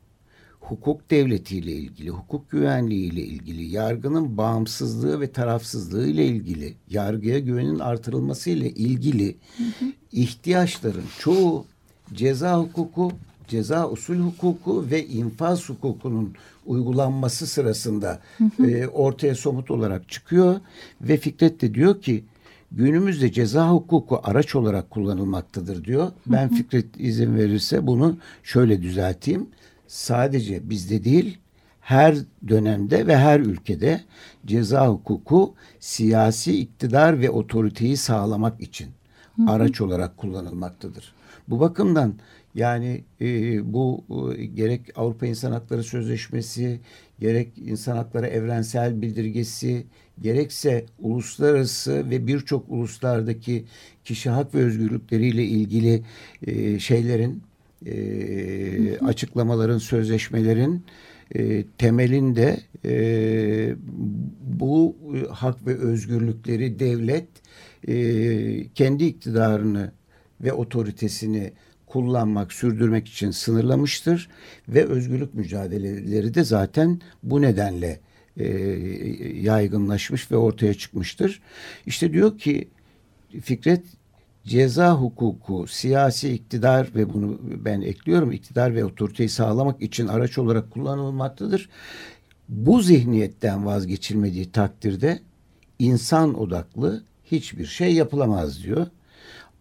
hukuk devletiyle ilgili, hukuk güvenliği ile ilgili, yargının bağımsızlığı ve tarafsızlığı ile ilgili, yargıya güvenin artırılması ile ilgili ihtiyaçların çoğu ceza hukuku, ceza usul hukuku ve infaz hukukunun uygulanması sırasında e, ortaya somut olarak çıkıyor ve Fikret de diyor ki günümüzde ceza hukuku araç olarak kullanılmaktadır diyor. Ben Fikret izin verirse bunu şöyle düzelteyim. Sadece bizde değil her dönemde ve her ülkede ceza hukuku siyasi iktidar ve otoriteyi sağlamak için araç olarak kullanılmaktadır. Bu bakımdan yani e, bu e, gerek Avrupa İnsan Hakları Sözleşmesi, gerek İnsan Hakları Evrensel Bildirgesi, gerekse uluslararası ve birçok uluslardaki kişi hak ve özgürlükleriyle ilgili e, şeylerin, e, açıklamaların, sözleşmelerin e, temelinde e, bu hak ve özgürlükleri devlet e, kendi iktidarını ve otoritesini kullanmak, sürdürmek için sınırlamıştır ve özgürlük mücadeleleri de zaten bu nedenle e, yaygınlaşmış ve ortaya çıkmıştır. İşte diyor ki Fikret ceza hukuku, siyasi iktidar ve bunu ben ekliyorum iktidar ve otoriteyi sağlamak için araç olarak kullanılmaktadır. Bu zihniyetten vazgeçilmediği takdirde insan odaklı hiçbir şey yapılamaz diyor.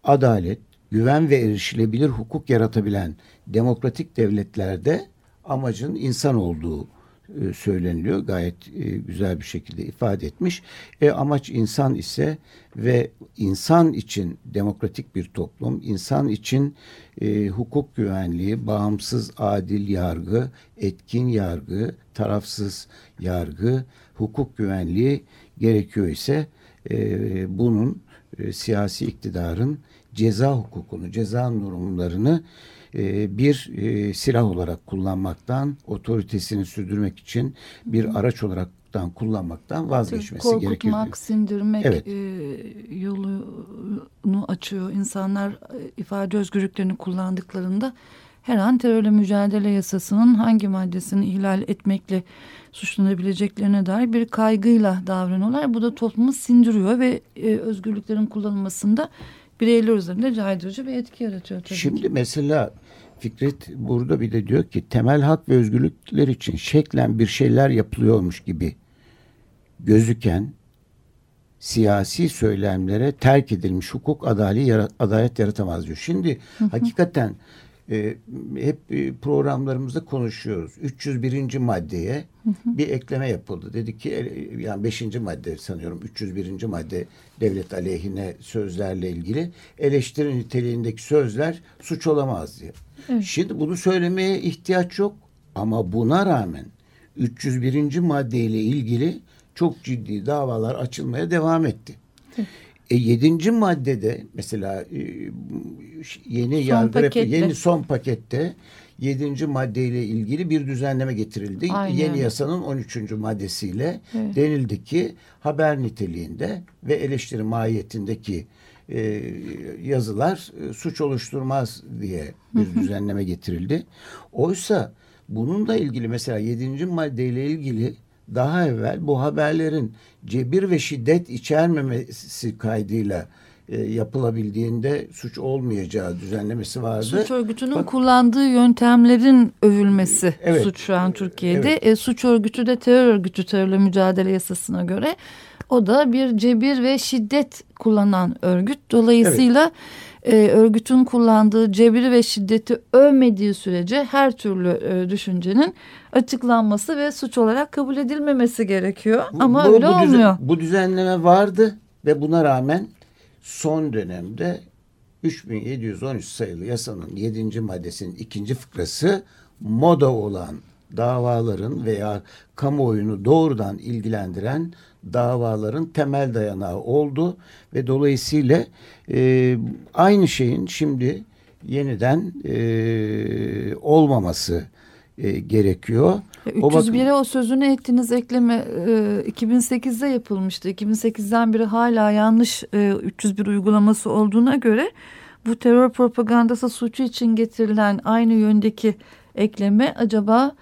Adalet, güven ve erişilebilir hukuk yaratabilen demokratik devletlerde amacın insan olduğu e, söyleniliyor. Gayet e, güzel bir şekilde ifade etmiş. E, amaç insan ise ve insan için demokratik bir toplum, insan için e, hukuk güvenliği, bağımsız adil yargı, etkin yargı, tarafsız yargı, hukuk güvenliği gerekiyor ise e, bunun e, siyasi iktidarın ceza hukukunu, ceza normlarını e, bir e, silah olarak kullanmaktan, otoritesini sürdürmek için bir araç olaraktan kullanmaktan vazgeçmesi gerekir. Korkutmak, diyor. sindirmek Evet. e, yolunu açıyor. İnsanlar e, ifade özgürlüklerini kullandıklarında her an terörle mücadele yasasının hangi maddesini ihlal etmekle suçlanabileceklerine dair bir kaygıyla davranıyorlar. Bu da toplumu sindiriyor ve e, özgürlüklerin kullanılmasında bireyler üzerinde caydırıcı bir etki yaratıyor tabii Şimdi ki. mesela Fikret burada bir de diyor ki temel hak ve özgürlükler için şeklen bir şeyler yapılıyormuş gibi gözüken siyasi söylemlere terk edilmiş hukuk adali yara- adalet yaratamaz diyor. Şimdi hakikaten e, hep e, programlarımızda konuşuyoruz. 301. maddeye bir ekleme yapıldı. Dedi ki e, yani 5. madde sanıyorum 301. madde devlet aleyhine sözlerle ilgili eleştiri niteliğindeki sözler suç olamaz diye. Şimdi bunu söylemeye ihtiyaç yok ama buna rağmen 301. maddeyle ilgili çok ciddi davalar açılmaya devam etti. E, yedinci maddede mesela e, yeni Son yargı pakette. yeni son pakette yedinci maddeyle ilgili bir düzenleme getirildi. Aynen. Yeni yasanın 13. maddesiyle Evet. denildi ki haber niteliğinde ve eleştiri mahiyetindeki e, yazılar e, suç oluşturmaz diye bir düzenleme getirildi. Oysa bununla ilgili mesela 7. maddeyle ilgili daha evvel bu haberlerin cebir ve şiddet içermemesi kaydıyla e, yapılabildiğinde suç olmayacağı düzenlemesi vardı. Suç örgütünün Bak- kullandığı yöntemlerin övülmesi Evet. suç şu an Türkiye'de. E, suç örgütü de terör örgütü terörle mücadele yasasına göre o da bir cebir ve şiddet kullanan örgüt. Dolayısıyla e, örgütün kullandığı cebiri ve şiddeti övmediği sürece her türlü e, düşüncenin açıklanması ve suç olarak kabul edilmemesi gerekiyor. Bu- Ama bu- öyle bu düzen- olmuyor. bu düzenleme vardı ve buna rağmen son dönemde 3713 sayılı yasanın 7. maddesinin ikinci fıkrası moda olan davaların veya kamuoyunu doğrudan ilgilendiren davaların temel dayanağı oldu ve dolayısıyla e, aynı şeyin şimdi yeniden e, olmaması e, gerekiyor. Ya O bakım- 301'e o sözünü ettiğiniz ekleme e, 2008'de yapılmıştı. 2008'den beri hala yanlış e, 301 uygulaması olduğuna göre bu terör propagandası suçu için getirilen aynı yöndeki ekleme acaba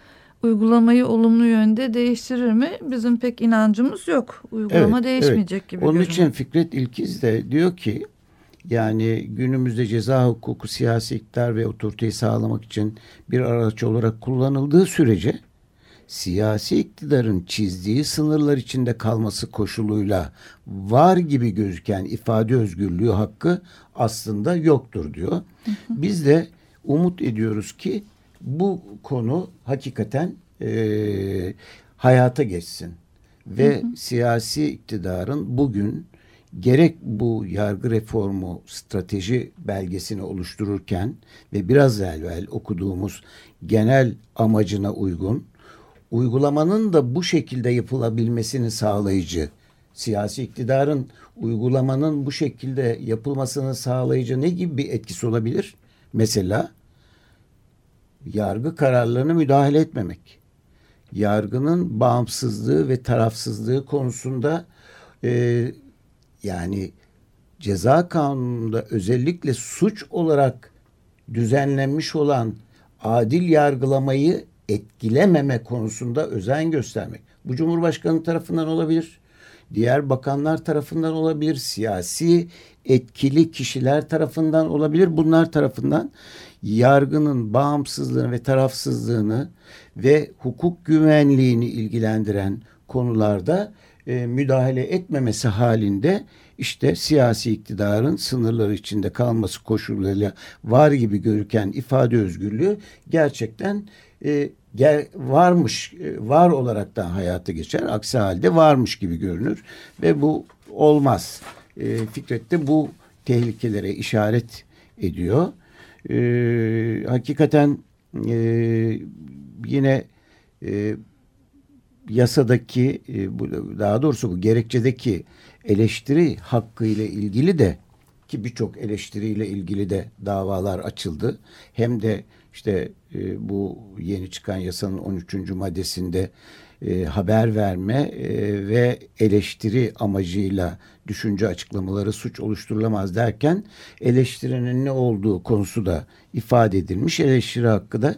uygulamayı olumlu yönde değiştirir mi? Bizim pek inancımız yok. Uygulama Evet, değişmeyecek gibi Onun görünüyor. için Fikret İlkiz de diyor ki yani günümüzde ceza hukuku siyasi iktidar ve otoriteyi sağlamak için bir araç olarak kullanıldığı sürece siyasi iktidarın çizdiği sınırlar içinde kalması koşuluyla var gibi gözüken ifade özgürlüğü hakkı aslında yoktur diyor. Biz de umut ediyoruz ki bu konu hakikaten eee, hayata geçsin ve siyasi iktidarın bugün gerek bu yargı reformu strateji belgesini oluştururken ve biraz evvel okuduğumuz genel amacına uygun uygulamanın da bu şekilde yapılabilmesini sağlayıcı siyasi iktidarın uygulamanın bu şekilde yapılmasını sağlayıcı ne gibi bir etkisi olabilir? Mesela yargı kararlarına müdahale etmemek. Yargının bağımsızlığı ve tarafsızlığı konusunda e, yani ceza kanununda özellikle suç olarak düzenlenmiş olan adil yargılamayı etkilememe konusunda özen göstermek. Bu Cumhurbaşkanı tarafından olabilir. Diğer bakanlar tarafından olabilir. Siyasi etkili kişiler tarafından olabilir. Bunlar tarafından yargının bağımsızlığını ve tarafsızlığını ve hukuk güvenliğini ilgilendiren konularda e, müdahale etmemesi halinde işte siyasi iktidarın sınırları içinde kalması koşullarıyla var gibi görüken ifade özgürlüğü gerçekten e, gel, varmış, e, var olarak da hayata geçer. Aksi halde varmış gibi görünür ve bu olmaz. E, Fikret de bu tehlikelere işaret ediyor. E, hakikaten e, yine e, yasadaki e, daha doğrusu bu gerekçedeki eleştiri hakkı ile ilgili de ki birçok eleştiriyle ilgili de davalar açıldı. Hem de işte e, bu yeni çıkan yasanın 13. maddesinde e, haber verme e, ve eleştiri amacıyla düşünce açıklamaları suç oluşturulamaz derken eleştirinin ne olduğu konusu da ifade edilmiş. Eleştiri hakkı da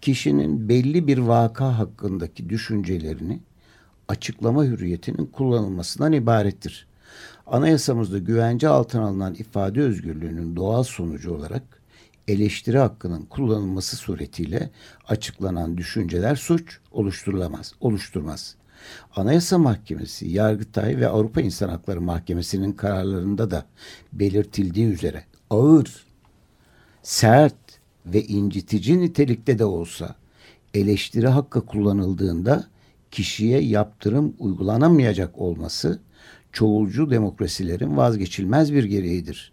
kişinin belli bir vaka hakkındaki düşüncelerini açıklama hürriyetinin kullanılmasından ibarettir. Anayasamızda güvence altına alınan ifade özgürlüğünün doğal sonucu olarak eleştiri hakkının kullanılması suretiyle açıklanan düşünceler suç oluşturulamaz, oluşturmaz. Anayasa Mahkemesi, Yargıtay ve Avrupa İnsan Hakları Mahkemesi'nin kararlarında da belirtildiği üzere ağır, sert ve incitici nitelikte de olsa eleştiri hakkı kullanıldığında kişiye yaptırım uygulanamayacak olması çoğulcu demokrasilerin vazgeçilmez bir gereğidir.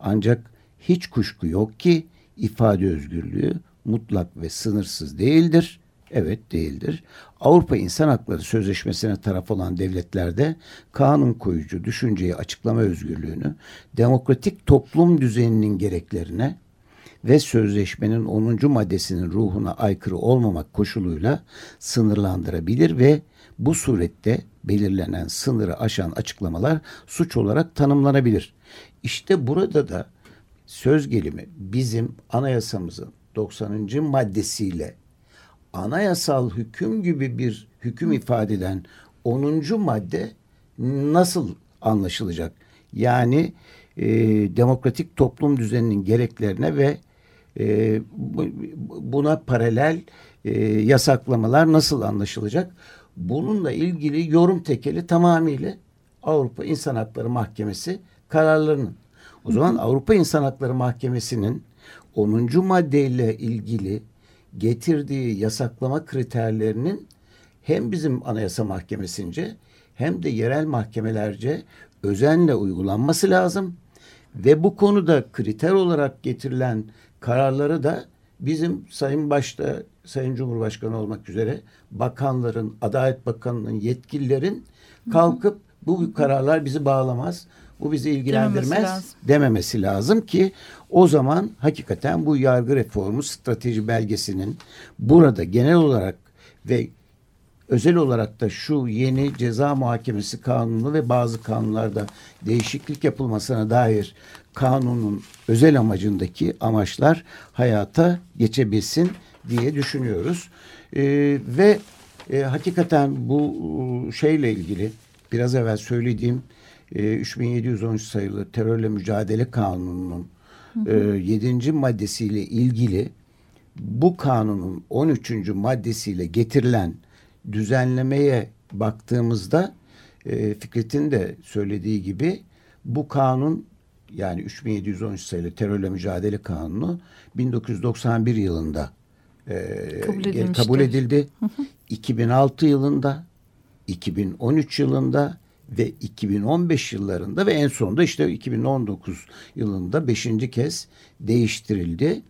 Ancak hiç kuşku yok ki ifade özgürlüğü mutlak ve sınırsız değildir. Evet değildir. Avrupa İnsan Hakları Sözleşmesi'ne taraf olan devletlerde kanun koyucu düşünceyi açıklama özgürlüğünü demokratik toplum düzeninin gereklerine ve sözleşmenin 10. maddesinin ruhuna aykırı olmamak koşuluyla sınırlandırabilir ve bu surette belirlenen sınırı aşan açıklamalar suç olarak tanımlanabilir. İşte burada da söz gelimi bizim anayasamızın 90. maddesiyle anayasal hüküm gibi bir hüküm ifade eden 10. madde nasıl anlaşılacak? Yani e, demokratik toplum düzeninin gereklerine ve e, buna paralel e, yasaklamalar nasıl anlaşılacak? Bununla ilgili yorum tekeli tamamıyla Avrupa İnsan Hakları Mahkemesi kararlarının. O zaman Avrupa İnsan Hakları Mahkemesi'nin 10. maddeyle ilgili getirdiği yasaklama kriterlerinin hem bizim Anayasa Mahkemesince hem de yerel mahkemelerce özenle uygulanması lazım. Ve bu konuda kriter olarak getirilen kararları da bizim Sayın Başta, Sayın Cumhurbaşkanı olmak üzere bakanların, Adalet Bakanı'nın, yetkililerin kalkıp bu kararlar bizi bağlamaz, bu bizi ilgilendirmez Dememesi lazım. dememesi lazım ki o zaman hakikaten bu yargı reformu strateji belgesinin burada genel olarak ve özel olarak da şu yeni ceza muhakemesi kanunu ve bazı kanunlarda değişiklik yapılmasına dair kanunun özel amacındaki amaçlar hayata geçebilsin diye düşünüyoruz. E, ve e, hakikaten bu şeyle ilgili biraz evvel söylediğim e, 3713 sayılı terörle mücadele kanununun e, 7. maddesiyle ilgili bu kanunun 13. maddesiyle getirilen düzenlemeye baktığımızda e, Fikret'in de söylediği gibi bu kanun yani 3713 sayılı terörle mücadele kanunu 1991 yılında e, Kabul kabul edildi. 2006 yılında, 2013 yılında ve 2015 yıllarında ve en sonunda işte 2019 yılında beşinci kez değiştirildi.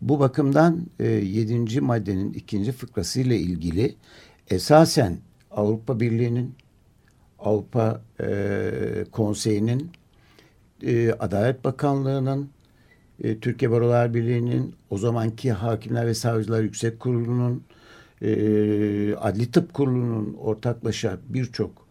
Bu bakımdan e, 7. maddenin ikinci fıkrası ile ilgili esasen Avrupa Birliği'nin, Avrupa e, Konseyi'nin, e, Adalet Bakanlığı'nın, e, Türkiye Barolar Birliği'nin, o zamanki Hakimler ve Savcılar Yüksek Kurulu'nun, e, Adli Tıp Kurulu'nun ortaklaşa birçok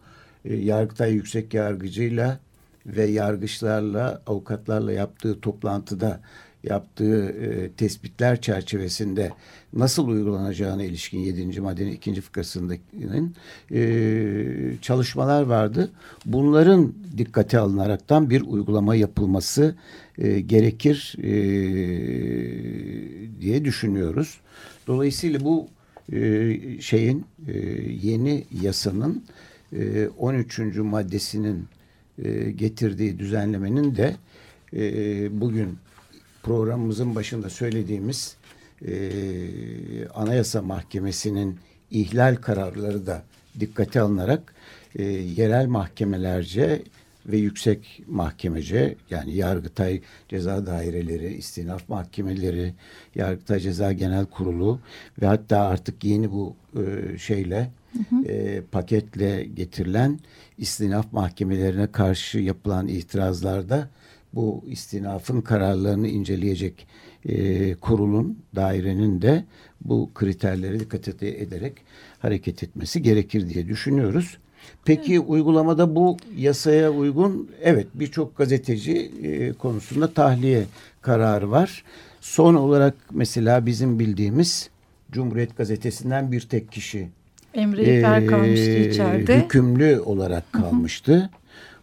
e, Yargıtay Yüksek Yargıcıyla ve yargıçlarla, avukatlarla yaptığı toplantıda yaptığı e, tespitler çerçevesinde nasıl uygulanacağına ilişkin 7. maddenin ikinci fıkrasındakinin e, çalışmalar vardı. Bunların dikkate alınaraktan bir uygulama yapılması e, gerekir e, diye düşünüyoruz. Dolayısıyla bu e, şeyin e, yeni yasanın e, 13. maddesinin e, getirdiği düzenlemenin de e, bugün programımızın başında söylediğimiz e, Anayasa Mahkemesi'nin ihlal kararları da dikkate alınarak e, yerel mahkemelerce ve yüksek mahkemece yani Yargıtay Ceza Daireleri, istinaf mahkemeleri, Yargıtay Ceza Genel Kurulu ve hatta artık yeni bu e, şeyle e, paketle getirilen istinaf mahkemelerine karşı yapılan itirazlarda bu istinafın kararlarını inceleyecek e, kurulun, dairenin de bu kriterleri dikkat ede- ederek hareket etmesi gerekir diye düşünüyoruz. Peki uygulamada bu yasaya uygun evet birçok gazeteci e, konusunda tahliye kararı var. Son olarak mesela bizim bildiğimiz Cumhuriyet Gazetesi'nden bir tek kişi Emre İper kalmıştı ee, içeride. Hükümlü olarak kalmıştı.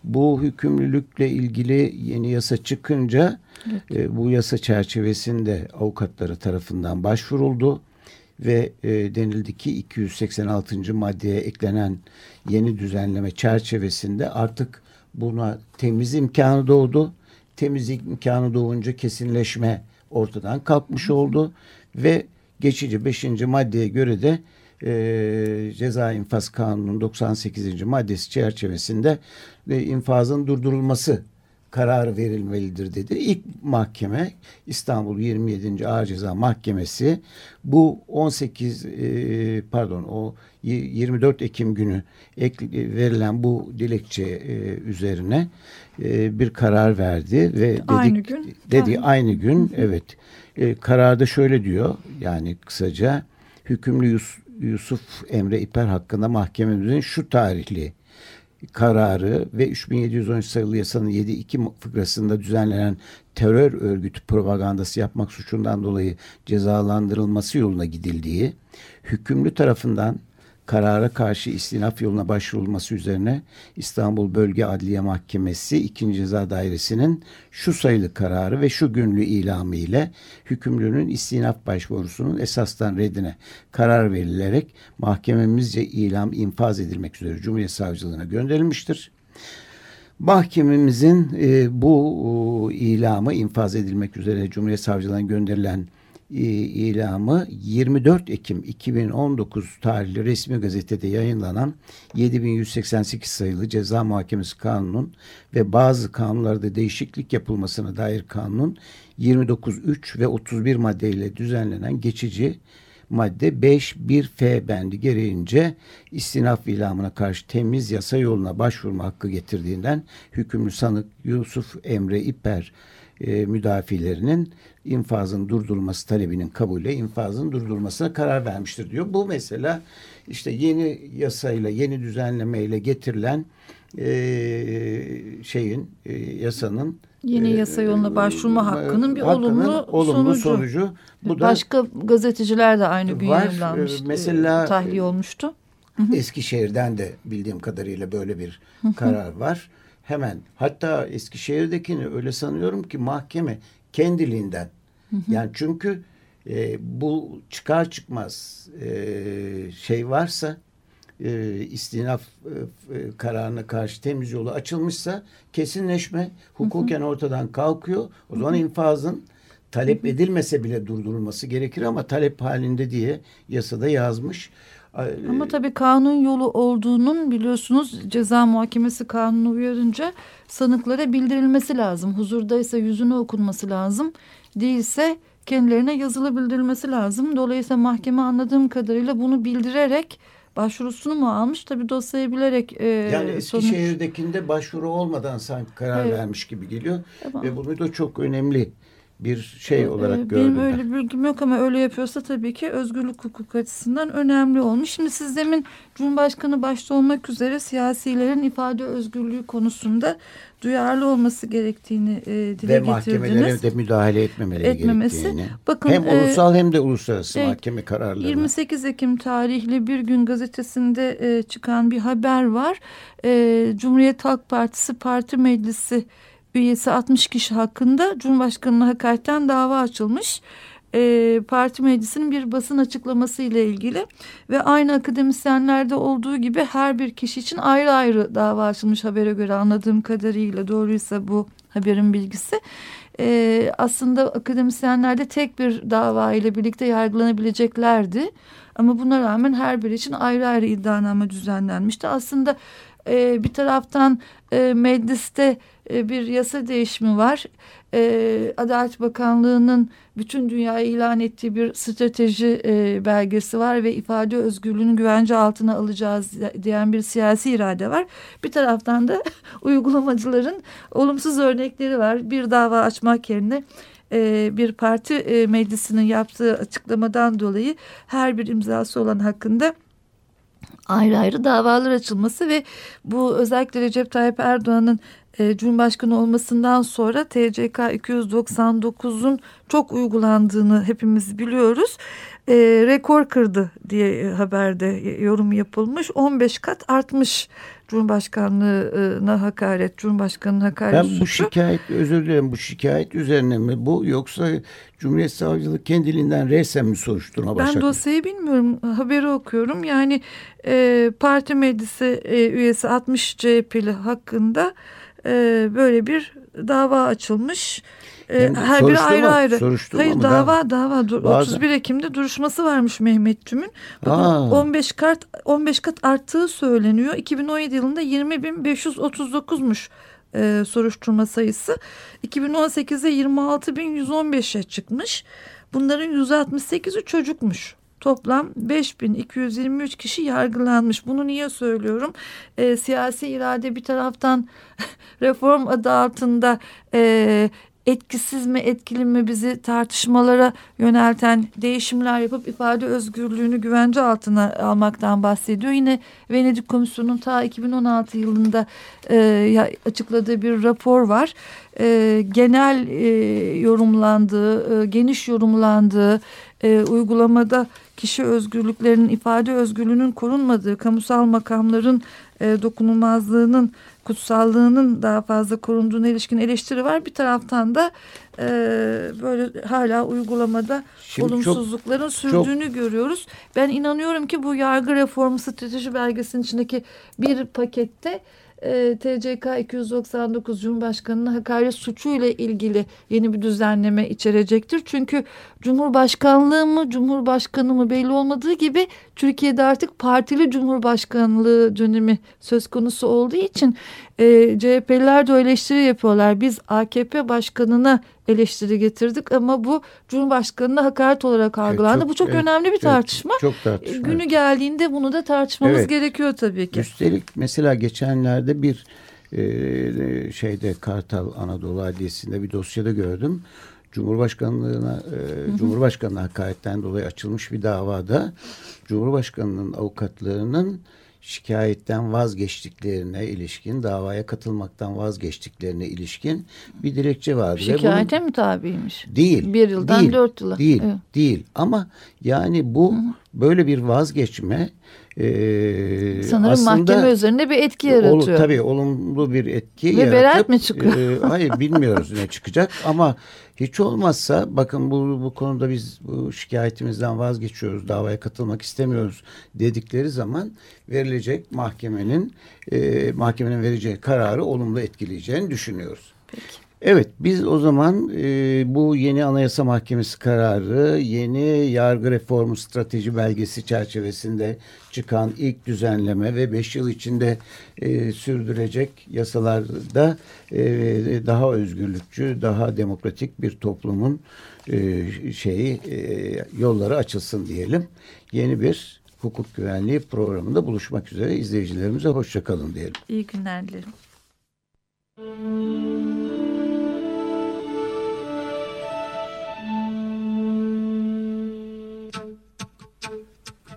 Bu hükümlülükle ilgili yeni yasa çıkınca e, bu yasa çerçevesinde avukatları tarafından başvuruldu ve e, denildi ki 286. maddeye eklenen yeni düzenleme çerçevesinde artık buna temiz imkanı doğdu. Temiz imkanı doğunca kesinleşme ortadan kalkmış oldu ve geçici 5. maddeye göre de e, Ceza İnfaz Kanunu'nun 98. maddesi çerçevesinde e, infazın durdurulması kararı verilmelidir dedi. İlk mahkeme İstanbul 27. Ağır Ceza Mahkemesi bu 18 e, pardon o y- 24 Ekim günü ek, verilen bu dilekçe e, üzerine e, bir karar verdi ve dedik, Aynı gün. dedi Aynı. aynı gün evet e, kararda şöyle diyor yani kısaca hükümlü Yusuf Emre İper hakkında mahkememizin şu tarihli kararı ve 3713 sayılı yasanın 7.2 fıkrasında düzenlenen terör örgütü propagandası yapmak suçundan dolayı cezalandırılması yoluna gidildiği, hükümlü tarafından karara karşı istinaf yoluna başvurulması üzerine İstanbul Bölge Adliye Mahkemesi 2. Ceza Dairesi'nin şu sayılı kararı ve şu günlü ilamı ile hükümlünün istinaf başvurusunun esastan reddine karar verilerek mahkememizce ilam infaz edilmek üzere Cumhuriyet Savcılığına gönderilmiştir. Mahkememizin e, bu e, ilamı infaz edilmek üzere Cumhuriyet Savcılığına gönderilen ilamı 24 Ekim 2019 tarihli resmi gazetede yayınlanan 7188 sayılı Ceza Muhakemesi Kanunun ve bazı kanunlarda değişiklik yapılmasına dair kanunun 29.3 ve 31 maddeyle düzenlenen geçici madde 5.1f bendi gereğince istinaf ilamına karşı temiz yasa yoluna başvurma hakkı getirdiğinden hükümlü sanık Yusuf Emre İper e, müdafilerinin infazın durdurulması talebinin kabulü infazın durdurulmasına karar vermiştir diyor. Bu mesela işte yeni yasayla yeni düzenlemeyle getirilen e, şeyin e, yasanın Yeni e, yasa yoluna başvurma hakkının bir hakkının olumlu, olumlu sonucu. sonucu. Bu da Başka gazeteciler de aynı gün yayınlanmıştı. Ee, mesela- tahliye olmuştu. Eskişehir'den de bildiğim kadarıyla böyle bir karar var. Hemen hatta Eskişehir'dekini öyle sanıyorum ki mahkeme kendiliğinden. Yani çünkü e, bu çıkar çıkmaz e, şey varsa e, istinaf e, e, kararına karşı temiz yolu açılmışsa kesinleşme hukuken ortadan kalkıyor. O zaman infazın talep edilmese bile durdurulması gerekir ama talep halinde diye yasada yazmış. Ama tabii kanun yolu olduğunun biliyorsunuz ceza muhakemesi kanunu uyarınca sanıklara bildirilmesi lazım. Huzurdaysa yüzüne okunması lazım. Değilse kendilerine yazılı bildirilmesi lazım. Dolayısıyla mahkeme anladığım kadarıyla bunu bildirerek başvurusunu mu almış? Tabii dosyayı bilerek e, Yani sonuç- Eskişehir'dekinde başvuru olmadan sanki karar Evet. vermiş gibi geliyor. Tamam. Ve bunu da çok önemli bir şey olarak Ee, gördüm Benim ben. öyle bilgim yok ama öyle yapıyorsa tabii ki özgürlük hukuk açısından önemli olmuş. Şimdi siz demin Cumhurbaşkanı başta olmak üzere siyasilerin ifade özgürlüğü konusunda duyarlı olması gerektiğini e, dile Ve mahkemelere getirdiniz. de müdahale etmemeleri Etmemesi. gerektiğini. Bakın, hem e, ulusal hem de uluslararası evet, mahkeme kararları. 28 Ekim tarihli Bir Gün gazetesinde e, çıkan bir haber var. E, Cumhuriyet Halk Partisi Parti Meclisi üyesi 60 kişi hakkında Cumhurbaşkanı'na hakaretten dava açılmış. E, parti meclisinin bir basın açıklaması ile ilgili ve aynı akademisyenlerde olduğu gibi her bir kişi için ayrı ayrı dava açılmış habere göre anladığım kadarıyla doğruysa bu haberin bilgisi. E, aslında akademisyenlerde tek bir dava ile birlikte yargılanabileceklerdi. Ama buna rağmen her biri için ayrı ayrı iddianame düzenlenmişti. Aslında e, bir taraftan e, mecliste e, bir yasa değişimi var. E, Adalet Bakanlığı'nın bütün dünyaya ilan ettiği bir strateji e, belgesi var ve ifade özgürlüğünü güvence altına alacağız diyen bir siyasi irade var. Bir taraftan da uygulamacıların olumsuz örnekleri var. Bir dava açmak yerine bir parti meclisinin yaptığı açıklamadan dolayı her bir imzası olan hakkında ayrı ayrı davalar açılması ve bu özellikle Recep Tayyip Erdoğan'ın e, Cumhurbaşkanı olmasından sonra TCK 299'un çok uygulandığını hepimiz biliyoruz. E, rekor kırdı diye haberde yorum yapılmış. 15 kat artmış Cumhurbaşkanlığına hakaret, Cumhurbaşkanı'nın hakaret Ben bu suçu. şikayet özür dilerim bu şikayet üzerine mi bu yoksa Cumhuriyet Savcılığı kendiliğinden resen mi soruşturma Ben başlatmış? dosyayı bilmiyorum. Haberi okuyorum. Yani e, parti meclisi e, üyesi 60 CHP'li hakkında e, böyle bir dava açılmış. E, Hem de her biri ayrı ayrı. soruşturma Hayır mı? dava dava. Dur- Bazı- 31 Ekim'de duruşması varmış Mehmet Tüm'ün. Bakın Aa. 15 kat 15 kat arttığı söyleniyor. 2017 yılında 20.539'muş e, soruşturma sayısı. 2018'de 26.115'e çıkmış. Bunların 168'i çocukmuş. Toplam 5223 kişi yargılanmış. Bunu niye söylüyorum? E, siyasi irade bir taraftan reform adı altında e, etkisiz mi etkili mi bizi tartışmalara yönelten değişimler yapıp ifade özgürlüğünü güvence altına almaktan bahsediyor. Yine Venedik Komisyonu'nun ta 2016 yılında e, açıkladığı bir rapor var. E, genel e, yorumlandığı, e, geniş yorumlandığı e, uygulamada kişi özgürlüklerinin, ifade özgürlüğünün korunmadığı, kamusal makamların e, dokunulmazlığının, kutsallığının daha fazla korunduğuna ilişkin eleştiri var. Bir taraftan da e, böyle hala uygulamada Şimdi çok- olumsuzlukların sürdüğünü görüyoruz. Ben inanıyorum ki bu yargı reformu strateji belgesinin içindeki bir pakette e, TCK 299 Cumhurbaşkanı'na hakaret suçu ile ilgili yeni bir düzenleme içerecektir. Çünkü Cumhurbaşkanlığı mı Cumhurbaşkanı mı belli olmadığı gibi Türkiye'de artık partili Cumhurbaşkanlığı dönemi söz konusu olduğu için e, CHP'liler de eleştiri yapıyorlar. Biz AKP başkanına eleştiri getirdik ama bu Cumhurbaşkanı'na hakaret olarak algılandı. çok- bu çok evet, önemli bir çok- tartışma. Çok E, tartışma. Günü geldiğinde bunu da tartışmamız Evet. gerekiyor tabii ki. Üstelik mesela geçenlerde bir e, şeyde Kartal Anadolu Adliyesi'nde bir dosyada gördüm. Cumhurbaşkanlığına e, Cumhurbaşkanlığı hakaretten dolayı açılmış bir davada Cumhurbaşkanının avukatlarının şikayetten vazgeçtiklerine ilişkin, davaya katılmaktan vazgeçtiklerine ilişkin bir dilekçe vardı. Bunun- Şikayete mi tabiymiş? Değil. Bir yıldan değil, dört yıla. Değil. Evet. Değil. Ama yani bu böyle bir vazgeçme e, Sanırım aslında mahkeme üzerinde bir etki Ol, yaratıyor. tabii olumlu bir etki Ve yaratıp, beraat mi çıkıyor? e, hayır bilmiyoruz ne çıkacak ama hiç olmazsa bakın bu, bu konuda biz bu şikayetimizden vazgeçiyoruz davaya katılmak istemiyoruz dedikleri zaman verilecek mahkemenin e, mahkemenin vereceği kararı olumlu etkileyeceğini düşünüyoruz. Evet biz o zaman e, bu yeni Anayasa Mahkemesi kararı yeni yargı reformu strateji belgesi çerçevesinde çıkan ilk düzenleme ve 5 yıl içinde e, sürdürecek yasalarda e, daha özgürlükçü, daha demokratik bir toplumun e, şeyi e, yolları açılsın diyelim. Yeni bir hukuk güvenliği programında buluşmak üzere izleyicilerimize hoşçakalın diyelim. İyi günler dilerim.